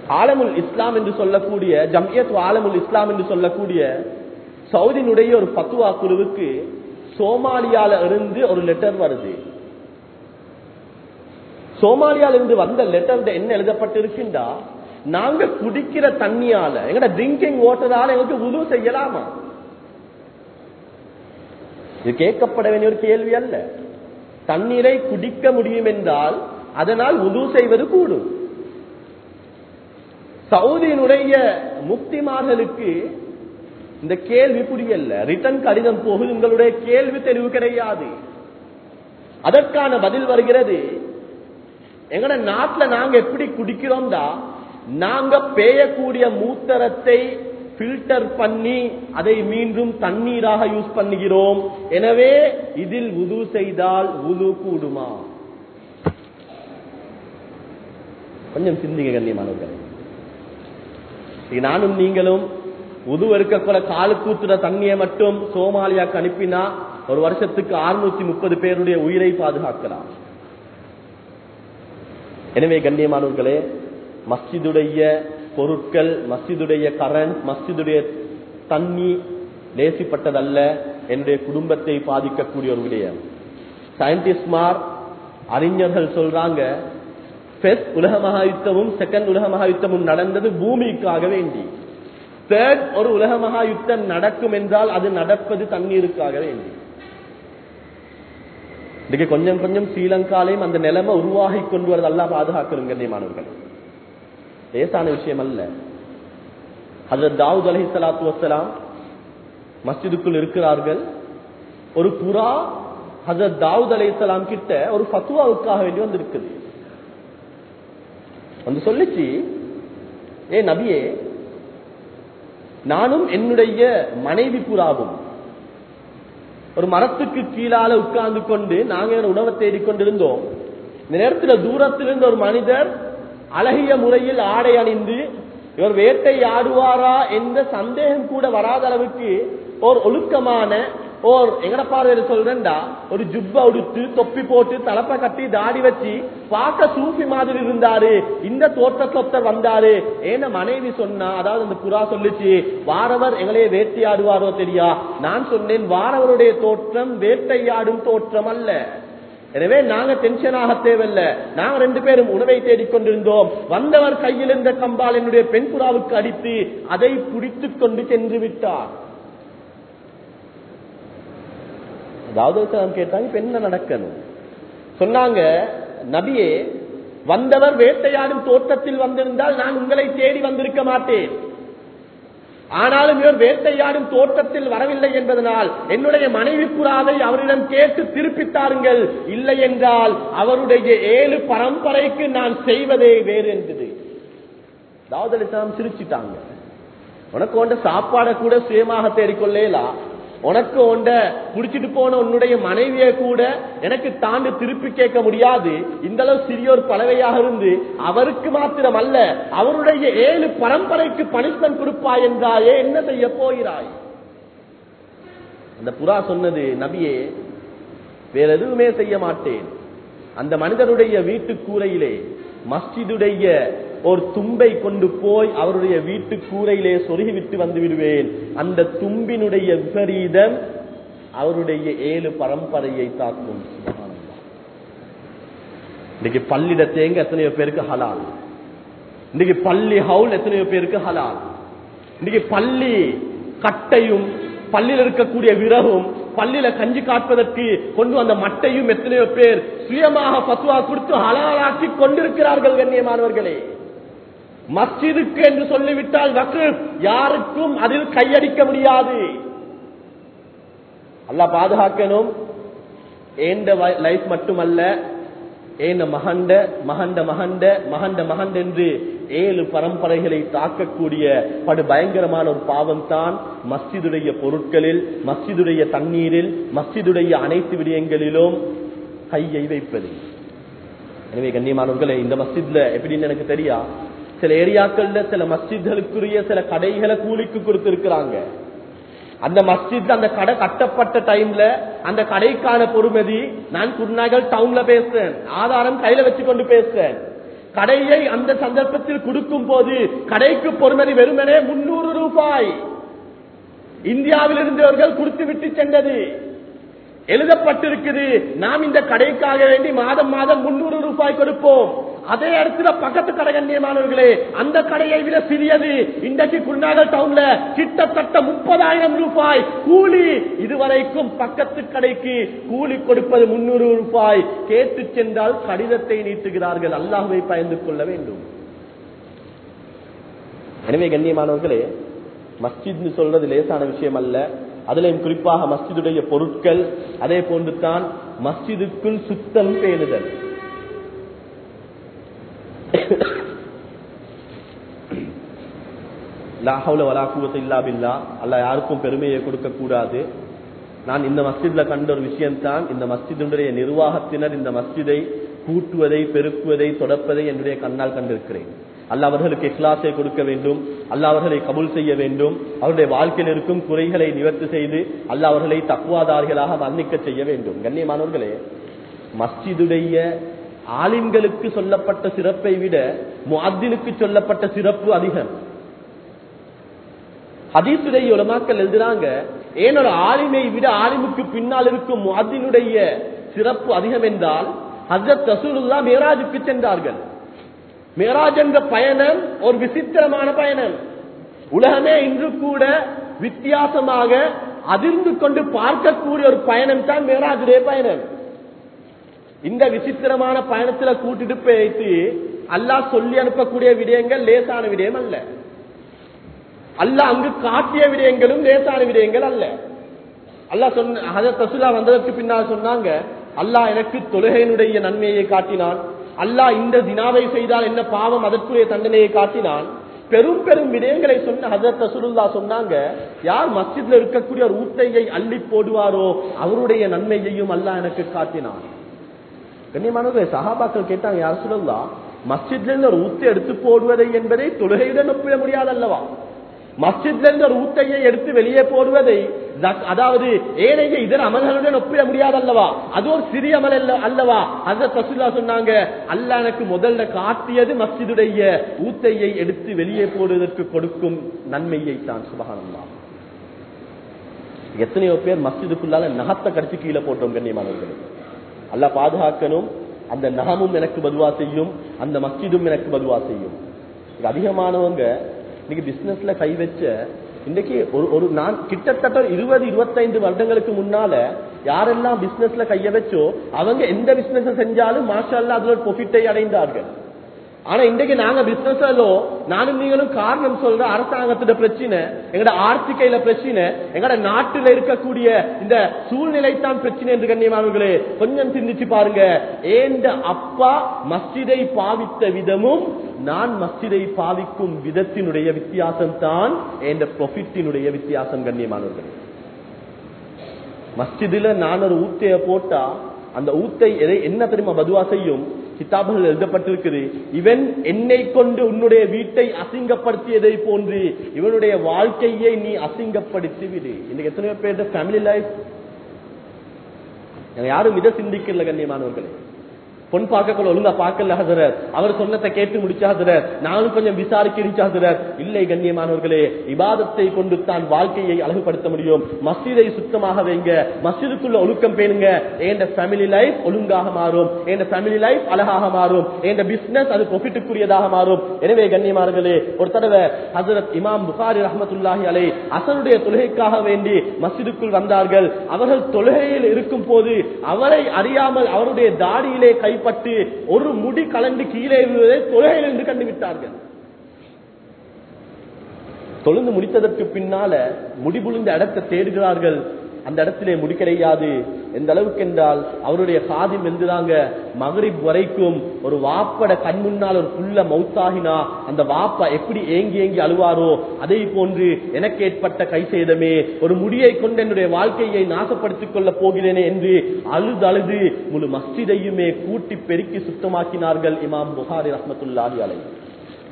ஆலமுல் இஸ்லாம் என்று சொல்லக்கூடிய ஜம்யத் ஆலமுல் இஸ்லாம் என்று சொல்லக்கூடிய சவுதியினுடைய ஒரு பத்துவா குழுவுக்கு சோமாலியால இருந்து ஒரு லெட்டர் வருது. சோமாலியால இருந்து வந்த லெட்டர் என்ன எழுதப்பட்டிருக்கின்றா? நாங்க குடிக்கிற தண்ணியால எங்கட ட்ரிங்கிங் வாட்டரால எங்களுக்கு உதவு செய்யலாமா? இது கேட்கப்பட வேண்டிய ஒரு கேள்வி அல்ல. தண்ணீரை குடிக்க முடியும் என்றால் அதனால் உதவு செய்வது கூடும். சவுதியினுடைய முக்திமார்களுக்கு இந்த கேள்வி புரியல ரிட்டன் கடிதம் போகுது உங்களுடைய கேள்வி தெளிவு கிடையாது. அதற்கான பதில் வருகிறது. எங்கட நாட்டுல நாங்க எப்படி குடிக்கிறோம்டா? நாங்க பேயக்கூடிய மூத்தரத்தை பில்டர் பண்ணி அதை மீண்டும் தண்ணீராக யூஸ் பண்ணுகிறோம். எனவே இதில் உது செய்தால் உது கூடுமா? கொஞ்சம் சிந்திக்க கண்ணியமானவர்கள். நானும் நீங்களும் உது எடுக்கக்கூட காலு கூத்துற தண்ணியை மட்டும் சோமாலியாக்கு அனுப்பினா ஒரு வருஷத்துக்கு அறுநூத்தி முப்பது பேருடைய உயிரை பாதுகாக்கலாம். எனவே கண்ணியமானவர்களே மஸ்ஜிதுடைய பொருட்கள் மஸ்ஜிதுடைய கரண்ட் மஸ்ஜிதுடைய தண்ணி லேசிப்பட்டதல்ல என்னுடைய குடும்பத்தை பாதிக்கக்கூடிய ஒரு விடயம். சயின்டிஸ்ட்மார் அறிஞர்கள் சொல்றாங்க ஃபர்ஸ்ட் உலக மகாயுத்தமும் செகண்ட் உலக மகாயுத்தமும் நடந்தது பூமிக்காக வேண்டி. தேர்ட் ஒரு உலக மகாயுத்தம் நடக்கும் என்றால் அது நடப்பது தண்ணீருக்காக வேண்டி. இன்றைக்கு கொஞ்சம் கொஞ்சம் ஸ்ரீலங்காலையும் அந்த நிலைமை உருவாகி கொண்டு வரது அல்லா பாதுகாக்கணும் கண்ணியமானவர்கள் லேசான விஷயம் அல்ல. அதுல தாவூத் அலஹி சலாத்து வசலாம் மஸ்ஜிதுக்குள் இருக்கிறார்கள். ஒரு புறா ஹசரத் தாவூத் அலைஹிஸ்ஸலாம் கிட்ட ஒரு ஃபத்துவாவுக்காக வேண்டி வந்திருக்குது. வந்து சொல்லிச்சு ஏ நபியே நானும் என்னுடைய மனைவி புறாவும் ஒரு மரத்துக்கு கீழால உட்கார்ந்து கொண்டு நாங்கள் உணவை தேடிக்கொண்டிருந்தோம் இந்த நேரத்தில் தூரத்திலிருந்து ஒரு மனிதர் அழகிய முறையில் ஆடை அணிந்து இவர் வேட்டை ஆடுவாரா என்ற சந்தேகம் கூட வராத அளவுக்கு ஒரு ஒழுக்கமான ஓர் எங்கட பார்வையில சொல்றேன்டா? ஒரு ஜுப்ப உடுத்து தொப்பி போட்டு தலப்ப கட்டி தாடி வச்சு பார்க்க சூப்பி மாதிரி இருந்தாரு. இந்த தோற்றத்தொத்தர் வந்தாரு. ஏன மனைவி சொன்னா அதாவது அந்த புறா சொல்லுச்சு வாரவர் எங்களையே வேட்டையாடுவாரோ தெரியா? நான் சொன்னேன் வாரவருடைய தோற்றம் வேட்டையாடும் தோற்றம் அல்ல. எனவே நாங்க டென்ஷன் ஆக தேவையில்ல. நாங்க ரெண்டு பேரும் உணவை தேடிக்கொண்டிருந்தோம் வந்தவர் கையில் இருந்த கம்பால் என்னுடைய பெண் புறாவுக்கு அடித்து அதை பிடித்துக் கொண்டு சென்று விட்டார். அதாவது கேட்டாங்க இப்ப என்ன நடக்கணும்? சொன்னாங்க நபியே வந்தவர் வேட்டையாடும் தோட்டத்தில் வந்திருந்தால் நான் உங்களை தேடி வந்திருக்க மாட்டேன். ஆனாலும் இவர் வேட்டையாடும் தோட்டத்தில் வரவில்லை என்பதனால் என்னுடைய மனைவி புறாவை அவரிடம் கேட்டு திருப்பித்தாருங்கள் இல்லை என்றால் அவருடைய ஏழு பரம்பரைக்கு நான் செய்வதே வேறு என்பது. தாவதலிசாம் சிரிச்சிட்டாங்க. உனக்கு கொண்ட சாப்பாடை கூட சுயமாக தேடிக்கொள்ளேலாம் உனக்கு ஒண்ட குடிச்சிட்டு போன உன்னுடைய மனைவியை கூட எனக்கு தாண்டு திருப்பி கேட்க முடியாது. இந்த அளவு சிறியோர் பலவையாக இருந்து அவருக்கு மாத்திரம் அல்ல அவருடைய ஏழு பரம்பரைக்கு பனிஷ்மெண்ட் கொடுப்பாய் என்றாயே என்ன செய்ய போகிறாய்? அந்த புறா சொன்னது நபியே வேற எதுவுமே செய்ய மாட்டேன். அந்த மனிதனுடைய வீட்டு கூரையிலே மஸ்ஜிதுடைய ஒரு தும்பை கொண்டு போய் அவருடைய வீட்டு கூரையிலே சொருகிவிட்டு வந்து விடுவேன். அந்த தும்பினுடைய விபரீதம் அவருடைய ஏழு பரம்பரையை தாக்கும். இன்னைக்கு பள்ளிட தேங்க எத்தனையோ பேருக்கு ஹலால். இன்னைக்கு பள்ளி ஹவுல் எத்தனையோ பேருக்கு ஹலால். இன்னைக்கு பள்ளி கட்டையும் பள்ளியில் இருக்கக்கூடிய விறகும் பள்ளியில கஞ்சி காட்பதற்கு கொண்டு வந்த மட்டையும் எத்தனையோ பேர் சுயமாக பத்துவா கொடுத்து ஹலாலாக்கி கொண்டிருக்கிறார்கள் கண்ணியமானவர்களே. மஸ்ஜிதுக்கு என்று சொல்லிவிட்டால் வக்ஃப் யாருக்கும் அதில் கையடிக்க முடியாது. அல்ல பாதுகாக்கணும். ஏண்ட லைஃப் மட்டுமல்ல ஏன மகண்ட மகண்ட மகண்ட மகண்ட மகண்ட என்று ஏழு பரம்பரைகளை தாக்கக்கூடிய படு பயங்கரமான ஒரு பாவம் தான் மஸ்ஜிதுடைய பொருட்களில் மஸ்ஜிதுடைய தண்ணீரில் மஸ்ஜிதுடைய அனைத்து விடயங்களிலும் கையை வைப்பது. எனவே கண்ணியமானவர்களே இந்த மஸ்ஜித்ல எப்படின்னு எனக்கு தெரியா? சில ஏரியாக்கள்ல சில மஸ்ஜித்களுக்குரிய சில கடைகளை கூலிக்கு கொடுத்திருக்கிறாங்க. அந்த மஸ்ஜித் அந்த கடை கட்டப்பட்ட டைம்ல அந்த கடைக்கான பொறுமதி நான் குருநாகல் டவுன்ல பேசுறேன். ஆதாரம் கையில வச்சு கொண்டு பேசுறேன். கடையை அந்த சந்தர்ப்பத்தில் கொடுக்கும் போது கடைக்கு பொறுமதி வெறுமனே முன்னூறு ரூபாய் இந்தியாவில் இருந்தவர்கள் கொடுத்து விட்டு சென்றது. எழுதப்பட்டிருக்குது. நாம் இந்த கடைக்காக வேண்டி மாதம் மாதம் முன்னூறு ரூபாய் கொடுப்போம். அதே இடத்துல பக்கத்து கடை கண்ணியமானவர்களே அந்த கடையை விட சிறியது. இன்றைக்கு குருநாகல் டவுன்ல கிட்டத்தட்ட முப்பதாயிரம் ரூபாய் கூலி. இதுவரைக்கும் பக்கத்து கடைக்கு கூலி கொடுப்பது முன்னூறு ரூபாய். கேட்டு சென்றால் கடிதத்தை நீட்டுகிறார்கள். அல்லாஹுவை பயந்து கொள்ள வேண்டும். எனவே கண்ணியமானவர்களே மஸ்ஜித் சொல்றது லேசான விஷயம் அல்ல அதிலையும் குறிப்பாக மஸ்ஜிதுடைய பொருட்கள் அதே போன்று தான் மஸ்ஜிதுக்குள் சுத்தம் பேணுதல் லாஹவுல வலா கூவத்து இல்லா பில்லா அல்ல யாருக்கும் பெருமையை கொடுக்க கூடாது நான் இந்த மஸ்ஜித்ல கண்ட ஒரு விஷயம்தான் இந்த மஸ்ஜிதுடைய நிர்வாகத்தினர் இந்த மஸ்ஜிதை கூட்டுவதை பெருக்குவதை தொடப்பதை என்னுடைய கண்ணால் கண்டிருக்கிறேன். அல்ல அவர்களுக்கு இஸ்லாசை கொடுக்க வேண்டும். அல்ல அவர்களை கபுல் செய்ய வேண்டும். அவருடைய வாழ்க்கையில் இருக்கும் குறைகளை நிவர்த்தி செய்து அல்ல அவர்களை தக்குவாதார்களாக மன்னிக்க செய்ய வேண்டும். கண்ணியமானவர்களே மஸ்ஜிதுடைய ஆலிம்களுக்கு சொல்லப்பட்ட சிறப்பை விட முஅத்தினுக்கு சொல்லப்பட்ட சிறப்பு அதிகம். ஹதீசுடைய உலமாக்கள் எழுதுறாங்க ஏனொரு ஆலிமை விட ஆலிமுக்கு பின்னால் இருக்கும் முஅத்தினுடைய சிறப்பு அதிகம் என்றால் ஹசரத் ரசூலுல்லா மேராஜுக்கு சென்றார்கள். மேராஜ் என்ற பயணம் ஒரு விசித்திரமான பயணம். உலகமே இன்று கூட வித்தியாசமாக அதிர்ந்து கொண்டு பார்க்கக்கூடிய ஒரு பயணம் தான் மேராஜுடைய பயணம். இந்த விசித்திரமான பயணத்துல கூட்டிட்டு போயிட்டு அல்லாஹ் சொல்லி அனுப்பக்கூடிய விடயங்கள் லேசான விடயம் அல்ல. அல்லாஹ் அங்கு காட்டிய விடயங்களும் லேசான விடயங்கள் அல்ல. அல்லா சொன்ன ஹஜரத் ரசூலா வந்ததற்கு பின்னால் சொன்னாங்க அல்லாஹ் எனக்கு தொழுகையினுடைய நன்மையை காட்டினான். அல்லாஹ் இந்த தினாவை செய்தால் என்ன பாவம்? அதற்குரிய தண்டனையை காட்டினான். பெரும் பெரும் விடயங்களை சொன்ன ஹசரத் ரசூலுல்லா சொன்னாங்க. யார் மஸ்ஜித்ல இருக்கக்கூடிய ஒரு ஊத்தையை அள்ளி போடுவாரோ அவருடைய நன்மையையும் அல்லாஹ் எனக்கு காட்டினான். கண்ணியமானது சஹாபாக்கள் கேட்டாங்க யார் சொல்லலா மஸ்ஜித்ல இருந்து ஒரு ஊத்தை எடுத்து போடுவதை என்பதை தொழுகையுடன் ஒப்பிட முடியாது அல்லவா மஸ்ஜித்ல இருந்து ஒரு ஊத்தையை எடுத்து வெளியே போடுவதை அதாவது ஏனைய இதர அமல்களுடன் ஒப்பிட முடியாது அல்லவா அது ஒரு சிறிய அமல் அல்ல அல்லவா? அந்த தசுல்லா சொன்னாங்க அல்ல எனக்கு முதல்ல காட்டியது மஸ்ஜிதுடைய ஊத்தையை எடுத்து வெளியே போடுவதற்கு கொடுக்கும் நன்மையை தான். சுபகானந்தா எத்தனையோ பேர் மஸ்ஜிதுக்குள்ளால நகத்தை கடிச்சு கீழே போட்டோம் கண்ணியமானவர்கள். அல்லாஹ் பாதுகாக்கணும். அந்த நகமும் எனக்கு பதுவா செய்யும் அந்த மஸ்ஜிதும் எனக்கு பதுவா செய்யும். அதிகமானவங்க இன்னைக்கு பிசினஸ்ல கை வச்ச இன்னைக்கு ஒரு ஒரு நான் கிட்டத்தட்ட இருபது இருபத்தைந்து வருடங்களுக்கு முன்னால யாரெல்லாம் பிசினஸ்ல கைய வச்சோ அவங்க எந்த பிசினஸ் செஞ்சாலும் மாஷா அதுல ஒரு ப்ராஃபிட்டை அடைந்தார்கள். ஆனா இன்றைக்கு நாங்க பிசினஸ்லோ நானும் நீங்களும் காரணம் சொல்ற அரசாங்கத்தோட பிரச்சனை எங்கட ஆர்த்திகையில பிரச்சனை எங்கட நாட்டுல இருக்கக்கூடிய இந்த சூழ்நிலை தான் பிரச்சனை என்று கண்ணியமானவர்களே கொஞ்சம் சிந்திச்சு பாருங்க. ஏந்த அப்பா மஸ்ஜிதை பாவித்த விதமும் நான் மஸ்ஜிதை பாவிக்கும் விதத்தினுடைய வித்தியாசம் தான் எந்த ப்ரொஃபிட்டினுடைய வித்தியாசம் கண்ணியமானவர்களே மஸ்ஜிதுல நான் ஒரு ஊத்தைய போட்டா அந்த ஊத்தை எதை என்ன தெரியுமா பதுவா செய்யும்? கிதாபுகள் எழுதப்பட்டிருக்குது. இவன் என்னை கொண்டு உன்னுடைய வீட்டை அசிங்கப்படுத்தியதை போன்று இவனுடைய வாழ்க்கையை நீ அசிங்கப்படுத்தி விடு. இன்னைக்கு எத்தனையோ பேர் ஃபேமிலி லைஃப் யாரும் இதை சிந்திக்கல கண்ணியமானவர்களே. பொன் பார்க்க ஒழுங்கா பார்க்கல ஹசரத். அவர் சொன்னதை கேட்டு முடிச்சா ஹசரத். நானும் கொஞ்சம் விசாரிக்க ஹசரத்? இல்லை கண்ணியமானவர்களே. விவாதத்தை கொண்டு தான் வாழ்க்கையை அழகுபடுத்த முடியும். மசீதை சுத்தமாக வைங்க. மசீதுக்குள்ள ஒழுக்கம் பேணுங்க. என் ஃபேமிலி லைஃப் ஒழுங்காக மாறும்? என் ஃபேமிலி லைஃப் அழகாக மாறும்? என் பிசினஸ் அது ப்ரொஃபிட்டுக்குரியதாக மாறும்? எனவே கண்ணியமானவர்களே ஒரு தடவை ஹசரத் இமாம் புகாரி ரஹமத்துல்லாஹி அலை அசனுடைய தொழுகைக்காக வேண்டி மஸ்ஜிதுக்குள் வந்தார்கள். அவர்கள் தொழுகையில் இருக்கும் போது அவரை அறியாமல் அவருடைய தாடியிலே கை கைப்பட்டு ஒரு முடி கலந்து கீழே விழுவதை தொழுகையில் இருந்து கண்டுவிட்டார்கள். தொழுந்து முடித்ததற்கு பின்னால முடிபுழுந்த இடத்தை தேடுகிறார்கள். அந்த இடத்திலே முடி கிடையாது எந்த அளவுக்கு என்றால் அவருடைய சாதி வெந்துதாங்க மகரிப் வரைக்கும் ஒரு வாப்பட கண் முன்னால் ஒரு புள்ள மௌத்தாகினா அந்த வாப்பா எப்படி ஏங்கி ஏங்கி அழுவாரோ அதே போன்று எனக்கு ஏற்பட்ட கை சேதமே ஒரு முடியை கொண்டு என்னுடைய வாழ்க்கையை நாசப்படுத்திக் கொள்ளப் போகிறேனே என்று அழுது அழுது முழு மஸ்ஜிதையுமே கூட்டி பெருக்கி சுத்தமாக்கினார்கள் இமாம் புகாரி ரஹமத்துல்லாஹி அலை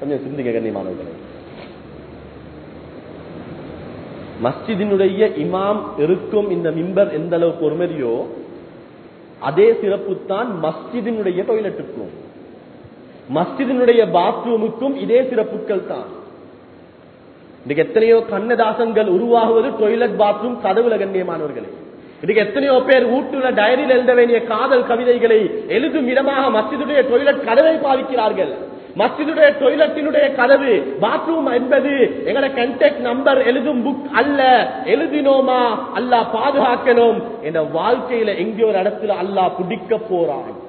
கொஞ்சம் சிந்திக்க கண்ணியமானவர்களே. மஸ்ஜிதினுடைய இமாம் இருக்கும் இந்த மிம்பர் எந்த அளவு பொறுமதியோ அதே சிறப்பு தான் மஸ்ஜிதினுடைய டொய்லெட்டுக்கும் மஸ்ஜிதினுடைய பாத்ரூமுக்கும் இதே சிறப்புகள் தான் இன்னைக்கு எத்தனையோ கண்ணதாசங்கள் உருவாகுவது டொய்லெட் பாத்ரூம் கதவுல கண்ணியமானவர்களே. இன்னைக்கு எத்தனையோ பேர் ஊட்டுள்ள டைரியில் எழுத வேண்டிய காதல் கவிதைகளை எழுதும் விதமாக மஸ்ஜிதுடைய டொய்லெட் கதவை பாவிக்கிறார்கள். மஸ்ஜிதுடைய டொய்லெட்டினுடைய கதவு பாத்ரூம் என்பது எங்கட கண்டெக்ட் நம்பர் எழுதும் புக் அல்ல. எழுதினோமா? அல்லாஹ் பாதுகாக்கணும். என்ற வாழ்க்கையில எங்கேயோ ஒரு இடத்துல அல்லாஹ் பிடிக்க போறான்.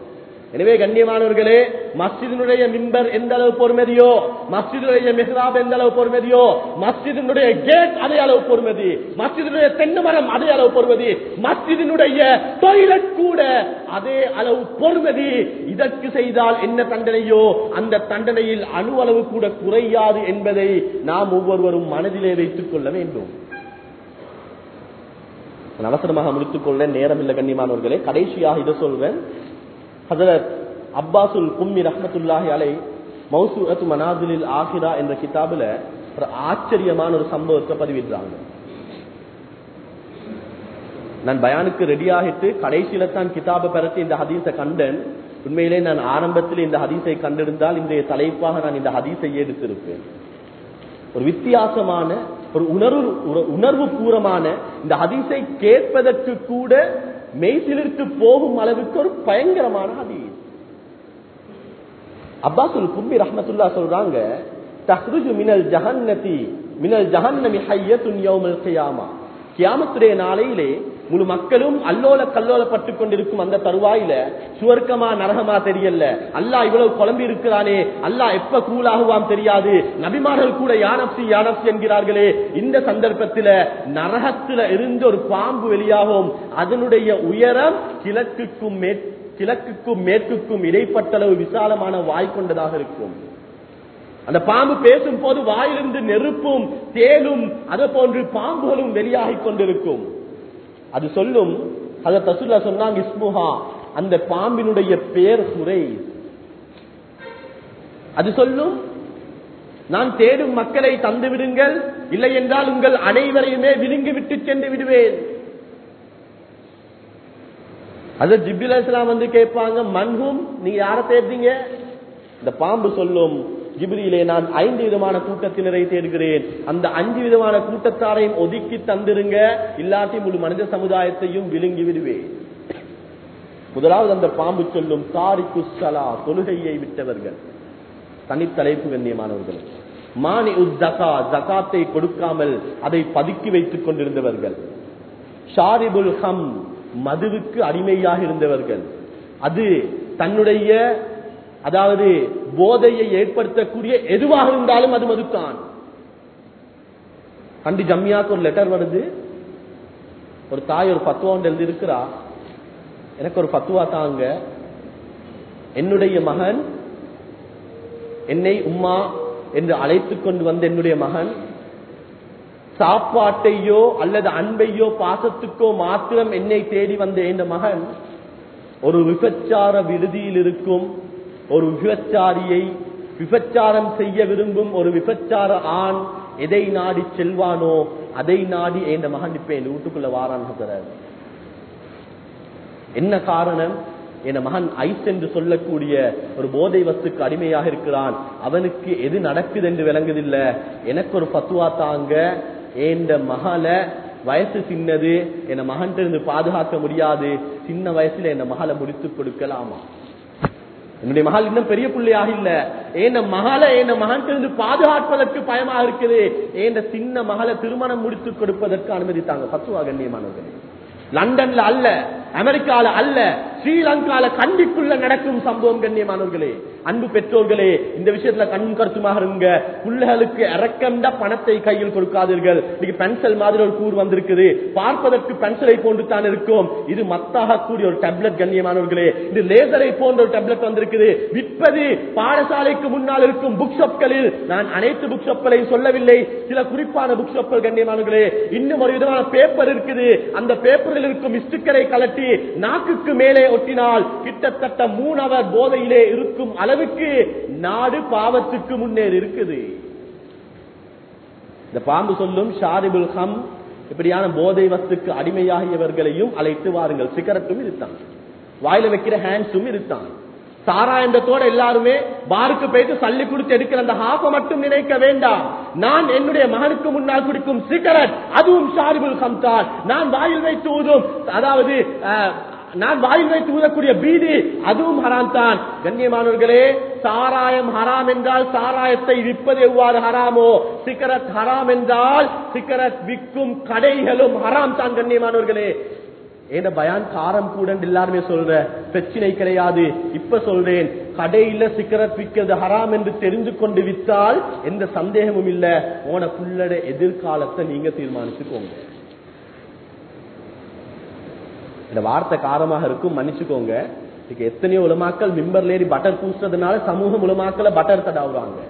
எனவே கண்ணியமானவர்களே மஸ்ஜிதினுடைய மிம்பர் எந்த அளவு பொறுமதியோ மஸ்ஜிதுடைய மெஹ்ராப் எந்த அளவு பொறுமதியோ மஸ்ஜிதினுடைய கேட் அதே அளவு பொறுமதி மஸ்ஜிதினுடைய தென்னை மரம் அதே அளவு பொறுமதி மஸ்ஜிதினுடைய டொய்லெட் கூட அதே அளவு பொறுமதி. இதற்கு செய்தால் என்ன தண்டனையோ அந்த தண்டனையில் அணு அளவு கூட குறையாது என்பதை நாம் ஒவ்வொருவரும் மனதிலே வைத்துக் கொள்ள வேண்டும். அவசரமாக முடித்துக் கொள்ள நேரம் இல்லை கண்ணியமானவர்களே. கடைசியாக இதை சொல்வேன். ஹசரத் அப்பாசுல் கும்மி ரஹமத்துல்லாஹி அலை மௌசூரத்து மனாதிலில் ஆஹிரா என்ற கிதாபில் ஒரு ஆச்சரியமான ஒரு சம்பவத்தை பதிவிடுறாங்க. நான் பயானுக்கு ரெடி ஆகிட்டு கடைசியில தான் கிதாபை பெறத்து இந்த ஹதீஸை கண்டேன். உண்மையிலே நான் ஆரம்பத்தில் இந்த ஹதீஸை கண்டிருந்தால் இன்றைய தலைப்பாக நான் இந்த ஹதீஸை எடுத்திருப்பேன். ஒரு வித்தியாசமான ஒரு உணர்வு உணர்வு பூரமான இந்த ஹதீஸை கேட்பதற்கு கூட மெய்சிலிருக்கு போகும் அளவுக்கு ஒரு பயங்கரமான ஹதீஸ். அப்பாசுல் கும்பி ரஹமத்துல்லா சொல்றாங்க தஹ்ருஜு மினல் ஜஹன்னதி மினல் ஜஹன்னமி ஹய்யத்துன் யௌமல் கியாமா. கியாமத்துடைய நாளையிலே முழு மக்களும் அல்லோல கல்லோலப்பட்டுக் கொண்டிருக்கும் அந்த தருவாயில சுவர்க்கமா நரகமா தெரியல. அல்லா இவ்வளவு குழம்பி இருக்கிறானே. அல்லாஹ் எப்ப கூலாகுவான் தெரியாது. நபிமார்கள் கூட யானப்சி யானப்சி என்கிறார்களே. இந்த சந்தர்ப்பத்தில நரகத்துல இருந்து ஒரு பாம்பு வெளியாகும். அதனுடைய உயரம் கிழக்குக்கும் கிழக்குக்கும் மேற்குக்கும் இடைப்பட்டளவு விசாலமான வாய் கொண்டதாக இருக்கும். அந்த பாம்பு பேசும் போது வாயிலிருந்து நெருப்பும் தேலும் அதை போன்று பாம்புகளும் வெளியாகிக் கொண்டிருக்கும். அது சொல்லும் அதை தசுல்லா சொன்னாங்க இஸ்முஹா அந்த பாம்பினுடைய பேர் சுரை அது சொல்லும் நான் தேடும் மக்களை தந்து விடுங்கள் இல்லை என்றால் உங்கள் அனைவரையுமே விழுங்கி விட்டு சென்று விடுவேன். அது ஜிபில் இஸ்லாம் வந்து கேட்பாங்க மன்ஹும் நீங்க யார தேடுறீங்க? இந்த பாம்பு சொல்லும் ஜிப்ரியிலே நான் ஐந்து விதமான கூட்டத்தினரை தேடுகிறேன். அந்த அஞ்சு விதமான கூட்டத்தாரையும் ஒதுக்கி தந்திருங்க. இல்லாட்டி முழு மனித சமுதாயத்தையும் விழுங்கி விடுவேன். முதலாவது அந்த பாம்பு சொல்லும் தாரிக்கு சலா தொழுகையை விட்டவர்கள். தனித்தலைப்பு கண்ணியமானவர்கள். மானி உத்தகா ஜகாத்தை கொடுக்காமல் அதை பதுக்கி வைத்துக் கொண்டிருந்தவர்கள். ஷாரிபுல் ஹம் மதுவுக்கு அடிமையாக இருந்தவர்கள். அது தன்னுடைய அதாவது போதையை ஏற்படுத்தக்கூடிய எதுவாக இருந்தாலும் அது மதுத்தான். கண்டி ஜம்யாக்கு ஒரு லெட்டர் வருது. ஒரு தாய் ஒரு பத்துவா எழுதி இருக்கிறா எனக்கு ஒரு பத்துவா தாங்க. என்னுடைய மகன் என்னை உம்மா என்று அழைத்துக் கொண்டு வந்த என்னுடைய மகன் சாப்பாட்டையோ அல்லது அன்பையோ பாசத்துக்கோ மாத்திரம் என்னை தேடி வந்த இந்த மகன் ஒரு விபச்சார விடுதியில் இருக்கும் ஒரு விபச்சாரியை விபச்சாரம் செய்ய விரும்பும் ஒரு விபச்சார ஆண் எதை நாடி செல்வானோ அதை நாடி என் மகன் இப்ப என் வீட்டுக்குள்ள வாரான் என்ன காரணம்? என் மகன் ஐஸ் என்று சொல்லக்கூடிய ஒரு போதை வஸ்துக்கு அடிமையாக இருக்கிறான். அவனுக்கு எது நடக்குது என்று விளங்குதில்லை. எனக்கு ஒரு பத்துவா தாங்க. என் மகளை வயசு சின்னது. என் மகன் இருந்து பாதுகாக்க முடியாது. சின்ன வயசுல என் மகளை முடித்து கொடுக்கலாமா? என்னுடைய மகள் இன்னும் பெரிய பிள்ளையாக இல்ல. ஏன் மகளை என் மகன் பாதுகாப்பதற்கு பயமாக இருக்குது? ஏன் சின்ன மகளை திருமணம் முடித்து கொடுப்பதற்கு அனுமதித்தாங்க? பத்துவா கண்ணியமானவர்களே. லண்டன்ல அல்ல அமெரிக்கால அல்ல ஸ்ரீலங்கால கண்டிக்குள்ள நடக்கும் சம்பவம் கண்ணியமானவர்களே. அன்பு பெற்றோர்களே இந்த விஷயத்துல கண்ணும் கருத்துமாக இருங்க. பிள்ளைகளுக்கு இறக்கண்ட பணத்தை கையில் கொடுக்காதீர்கள். இன்னைக்கு பென்சில் மாதிரி ஒரு கூறு வந்திருக்குது. பார்ப்பதற்கு பென்சிலை போன்று தான் இருக்கும். இது மத்தாக கூடிய ஒரு டேப்லெட் கண்ணியமானவர்களே. இது லேசரை போன்ற ஒரு டேப்லெட் வந்திருக்குது. விற்பது பாடசாலைக்கு முன்னால் இருக்கும் புக் ஷாப்களில் நான் அனைத்து புக் ஷாப்களையும் சொல்லவில்லை. சில குறிப்பான புக் ஷாப்கள் கண்ணியமானவர்களே இன்னும் ஒரு விதமான பேப்பர் இருக்குது. அந்த பேப்பரில் இருக்கும் இஸ்டிக்கரை கலட்டி நாக்குக்கு மேலே ஒட்டினால் கிட்டத்தட்ட மூணு அவர் போதையிலே இருக்கும் அளவுக்கு நாடு பாவத்துக்கு முன்னேறி இருக்குது இந்த பாம்பு சொல்லும் ஷாரிபுல் ஹம் இப்படியான போதை வத்துக்கு அடிமையாகியவர்களையும் அழைத்து வாருங்கள். சிகரெட்டும் இருத்தான் வாயில வைக்கிற ஹேண்ட்ஸும் இருத்தான் சாராயந்தத்தோட எல்லாருமே பாருக்கு போயிட்டு சல்லி குடித்து எடுக்கிற அந்த ஹாப்ப மட்டும் நினைக்க வேண்டாம். நான் என்னுடைய மகனுக்கு முன்னால் குடிக்கும் சிகரெட் அதுவும் ஷாரிபுல் ஹம்தான் நான் வாயில் வைத்து ஊதும். அதாவது நான் வாயில் வைத்து ஊதக்கூடிய பீதி அதுவும் ஹராம் தான் கண்ணியமானவர்களே சாராயம் ஹராம் என்றால் சாராயத்தை விற்பது எவ்வாறு ஹராமோ? சிக்கரத் ஹராம் என்றால் சிக்கரத் விற்கும் கடைகளும் ஹராம் தான் கண்ணியமானவர்களே. ஏன பயான் காரம் கூட எல்லாருமே சொல்ற? பிரச்சனை கிடையாது. இப்ப சொல்றேன். கடையில சிக்கரத் விற்கிறது ஹராம் என்று தெரிந்து கொண்டு வித்தால் எந்த சந்தேகமும் இல்ல. உன புள்ளட எதிர்காலத்தை நீங்க தீர்மானிச்சுக்கோங்க. இந்த வார்த்தை காரமாக இருக்கும் மன்னிச்சுக்கோங்க. இதுக்கு எத்தனையோ உலமாக்கள் மிம்பர்ல ஏறி பட்டர் பூசினதுனால சமூக உலமாக்களை பட்டர் தடாவுறாங்க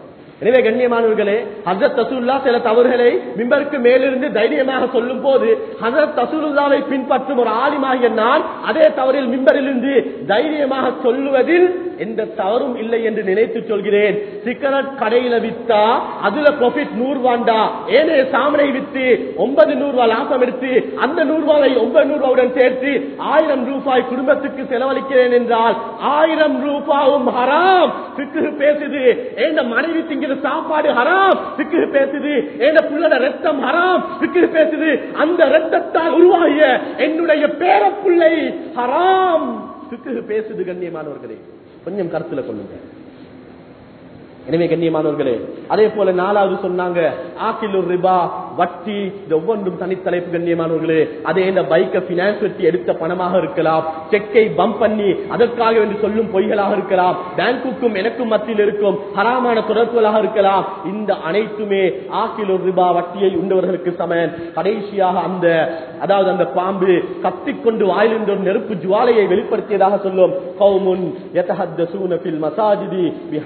எனவே கண்ணியமானவர்களே ஹசரத் தசூல்லா சில தவறுகளை மிம்பருக்கு மேலிருந்து தைரியமாக சொல்லும் போது ஹசரத் தசூலுல்லாவை பின்பற்றும் ஒரு ஆலிமாகிய நான் அதே தவறில் மிம்பரிலிருந்து தைரியமாக சொல்லுவதில் எந்த தவறும் இல்லை என்று நினைத்து சொல்கிறேன். சிகரெட் கடையில வித்தா அதுல ப்ராஃபிட் நூறுவாண்டா ஏனைய சாமனை வித்து ஒன்பது நூறு லாபம் எடுத்து அந்த நூறு ஒன்பது நூறு சேர்த்து ஆயிரம் ரூபாய் குடும்பத்துக்கு செலவழிக்கிறேன் என்றால் ஆயிரம் ரூபாவும் ஹராம். சிக்கு பேசுது ஏந்த மனைவி திங்கிற சாப்பாடு ஹராம். சிக்கு பேசுது ஏந்த புள்ளட ரத்தம் ஹராம். சிக்கு பேசுது அந்த ரத்தத்தால் உருவாகிய என்னுடைய பேரப்புள்ளை ஹராம். சிக்கு பேசுது கண்ணியமானவர்களே. கொஞ்சம் கருத்துல கொள்ளுங்க. எனவே கண்ணியமானவர்களே அதே போல நாலாவது சொன்னாங்க ஆக்கிலூர் ரிபா வட்டி இந்த ஒவ்வொன்றும் தனித்தலைப்பு கண்ணியமானவர்களே அதே இந்த பைக்கை பினான்ஸ் வெட்டி எடுத்த பணமாக இருக்கலாம் செக்கை பம்ப் பண்ணி அதற்காக என்று சொல்லும் பொய்களாக இருக்கலாம் பேங்குக்கும் எனக்கும் மத்தியில் இருக்கும் ஹராமான தொடர்புகளாக இருக்கலாம் இந்த அனைத்துமே ஆக்கிலூர் ரிபா வட்டியை உண்டவர்களுக்கு சமன். கடைசியாக அந்த அதாவது அந்த பாம்பு கத்திக்கொண்டு வாயிலிருந்து ஒரு நெருப்பு ஜுவாலையை வெளிப்படுத்தியதாக சொல்லும் கௌமுன் மசாஜிதி பி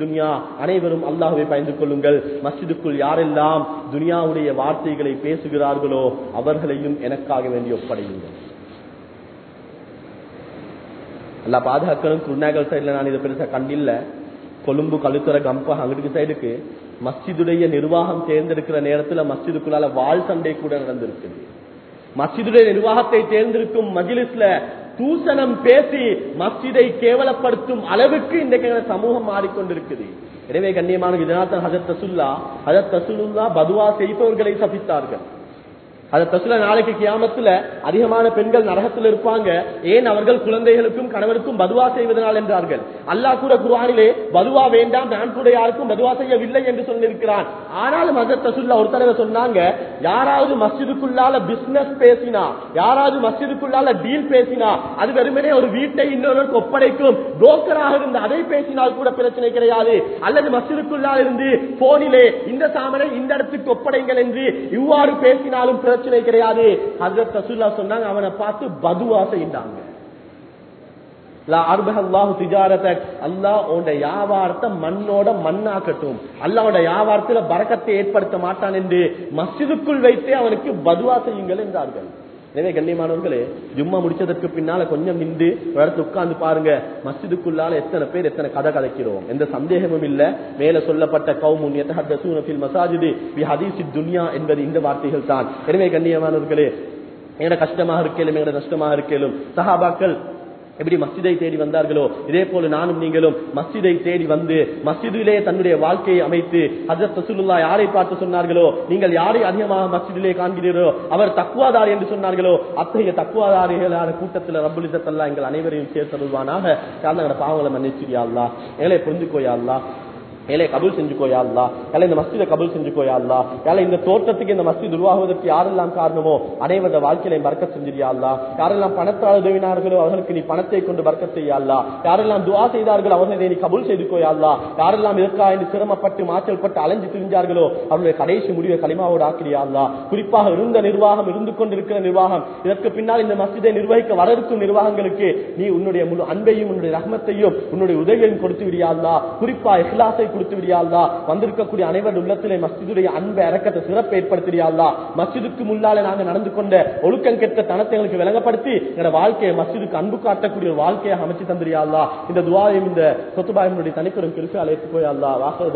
துன்யா அனைவரும் அல்லாஹுவை பயந்து கொள்ளுங்கள். மஸ்ஜிதுக்குள் யாரெல்லாம் துனியாவுடைய வார்த்தைகளை பேசுகிறார்களோ அவர்களையும் எனக்காக வேண்டி ஒப்படையுங்கள். எல்லா பாதுகாக்கணும். குருநாகல் சைடில் நான் இதை பெருசாக கண்டில்ல. கொழும்பு கழுத்துற கம்பா அங்கிட்டு சைடுக்கு மஸ்ஜிதுடைய நிர்வாகம் தேர்ந்தெடுக்கிற நேரத்தில் மஸ்ஜிதுக்குள்ளால வாழ் சண்டை கூட நடந்திருக்குது. மஸ்ஜிதுடைய நிர்வாகத்தை தேர்ந்தெடுக்கும் மஜிலிஸ்ல தூசணம் பேசி மஸ்ஜிதை கேவலப்படுத்தும் அளவுக்கு இன்றைக்கு சமூகம் மாறிக்கொண்டிருக்குது. எனவே கண்ணியமான இதனால் ஹஜத் ரசுல்லா ஹஜத் தசுல்லா பதுவா செய்பவர்களை சபித்தார்கள். அதை தசுல நாளைக்கு கியாமத்துல அதிகமான பெண்கள் நரகத்தில் இருப்பாங்க. ஏன் அவர்கள் குழந்தைகளுக்கும் கணவருக்கும் பதுவா செய்வதனால் என்றார்கள். அல்லாஹ் கூட குர்ஆனிலே பதுவா வேண்டாம் நான் கூட யாருக்கும் பதுவா செய்யவில்லை என்று சொல்லியிருக்கிறான். ஆனாலும் ஹஜரத் தசுல்லா ஒரு தடவை சொன்னாங்க யாராவது மஸ்ஜிதுக்குள்ளால பிசினஸ் பேசினா யாராவது மஸ்ஜிதுக்குள்ளால டீல் பேசினா அது வெறுமனே ஒரு வீட்டை இன்னொருக்கு ஒப்படைக்கும் புரோக்கராக இருந்து அதை பேசினால் கூட பிரச்சனை கிடையாது. அல்லது மஸ்ஜிதுக்குள்ளால் இருந்து போனிலே இந்த சாமனை இந்த இடத்துக்கு ஒப்படைங்கள் என்று இவ்வாறு பேசினாலும் பிரச்சனை கிடையாது. ஹசரத் ரசூல்லா சொன்னாங்க அவனை பார்த்து பதுவா செய்தாங்க. மண்ணோட மண்ணாக்கட்டும். அல்லாவோட வியாபாரத்துல பறக்கத்தை ஏற்படுத்த மாட்டான் என்று மசிதுக்குள் வைத்தே அவனுக்கு பதுவா செய்யுங்கள் என்றார்கள். எனவே கண்ணியமானவர்களே ஜும்மா முடிச்சதற்கு பின்னால கொஞ்சம் நின்று ஒரு இடத்துல உட்கார்ந்து பாருங்க. மஸ்ஜிதுக்குள்ளால எத்தனை பேர் எத்தனை கதை கதைக்கிறோம். எந்த சந்தேகமும் இல்ல. மேல சொல்லப்பட்ட கவுமுன் எத்தஹத்தூனபில் மசாஜிது வி ஹதீசி துன்யா என்பது இந்த வார்த்தைகள் தான். எனவே கண்ணியமானவர்களே எங்கட கஷ்டமாக இருக்கலும் எங்கட நஷ்டமாக இருக்கலும் சஹாபாக்கள் எப்படி மஸ்ஜிதை தேடி வந்தார்களோ இதே போல நானும் நீங்களும் மஸ்ஜிதை தேடி வந்து மஸ்ஜிதிலே தன்னுடைய வாழ்க்கையை அமைத்து ஹசரத் ரசூலுல்லா யாரை பார்த்து சொன்னார்களோ நீங்கள் யாரை அதிகமாக மஸ்ஜிதிலே காண்கிறீரோ அவர் தக்குவாதார் என்று சொன்னார்களோ அத்தகைய தக்குவாதாரிகளான கூட்டத்தில் ரப்புல் எங்கள் அனைவரையும் சேர்த்தருள்வானாக. எங்களோட பாவங்களை மன்னிச்சிரியா அல்லா எங்களை புரிஞ்சுக்கோயா அல்லா ஏழை கபுல் செஞ்சுக்கோயா அல்லா. ஏழை இந்த மஸ்ஜிதை கபுல் செஞ்சுக்கோயா அல்லா. ஏழை இந்த தோட்டத்துக்கு இந்த மஸ்ஜித் உருவாகுவதற்கு யாரெல்லாம் காரணமோ அனைவரது வாழ்க்கையில பறக்க செஞ்சிரியா அல்லா. யாரெல்லாம் பணத்தால் உதவினார்களோ அவர்களுக்கு நீ பணத்தை கொண்டு பறக்க செய்யா அல்லா. யாரெல்லாம் துவா செய்தார்களோ அவர்களை நீ கபுல் செய்துக்கோயா அல்லா. யாரெல்லாம் இருக்கா என்று சிரமப்பட்டு மாற்றல் பட்டு அலைஞ்சு திரிஞ்சார்களோ அவருடைய கடைசி முடிவை களிமாவோடு ஆக்கிறியா அல்லா. குறிப்பாக இருந்த நிர்வாகம் இருந்து கொண்டிருக்கிற நிர்வாகம் இதற்கு பின்னால் இந்த மஸ்ஜிதை நிர்வகிக்க வர இருக்கும் நிர்வாகங்களுக்கு நீ உன்னுடைய முழு அன்பையும் உன்னுடைய ரஹ்மத்தையும் உன்னுடைய உதவியையும் கொடுத்து விடியா அல்லா. குறிப்பா கொடுத்து விடியாள்லா வந்திருக்கக்கூடிய அனைவர் உள்ளத்திலே மஸ்ஜிதுடைய அன்பை இறக்கத்தை சிறப்பு ஏற்படுத்தியாள்லா மஸ்ஜிதுக்கு முன்னாலே நாங்க நடந்து கொண்ட ஒழுக்கம் கெட்ட தனத்தை எங்களுக்கு விளங்கப்படுத்தி எங்களோட வாழ்க்கையை மஸ்ஜிதுக்கு அன்பு காட்டக்கூடிய ஒரு வாழ்க்கையாக அமைச்சு தந்திரியாள்லா இந்த துவாயும் இந்த சொத்துபாயினுடைய தனிப்பெரும் கிருப்பை அழைத்து போய் வாசல்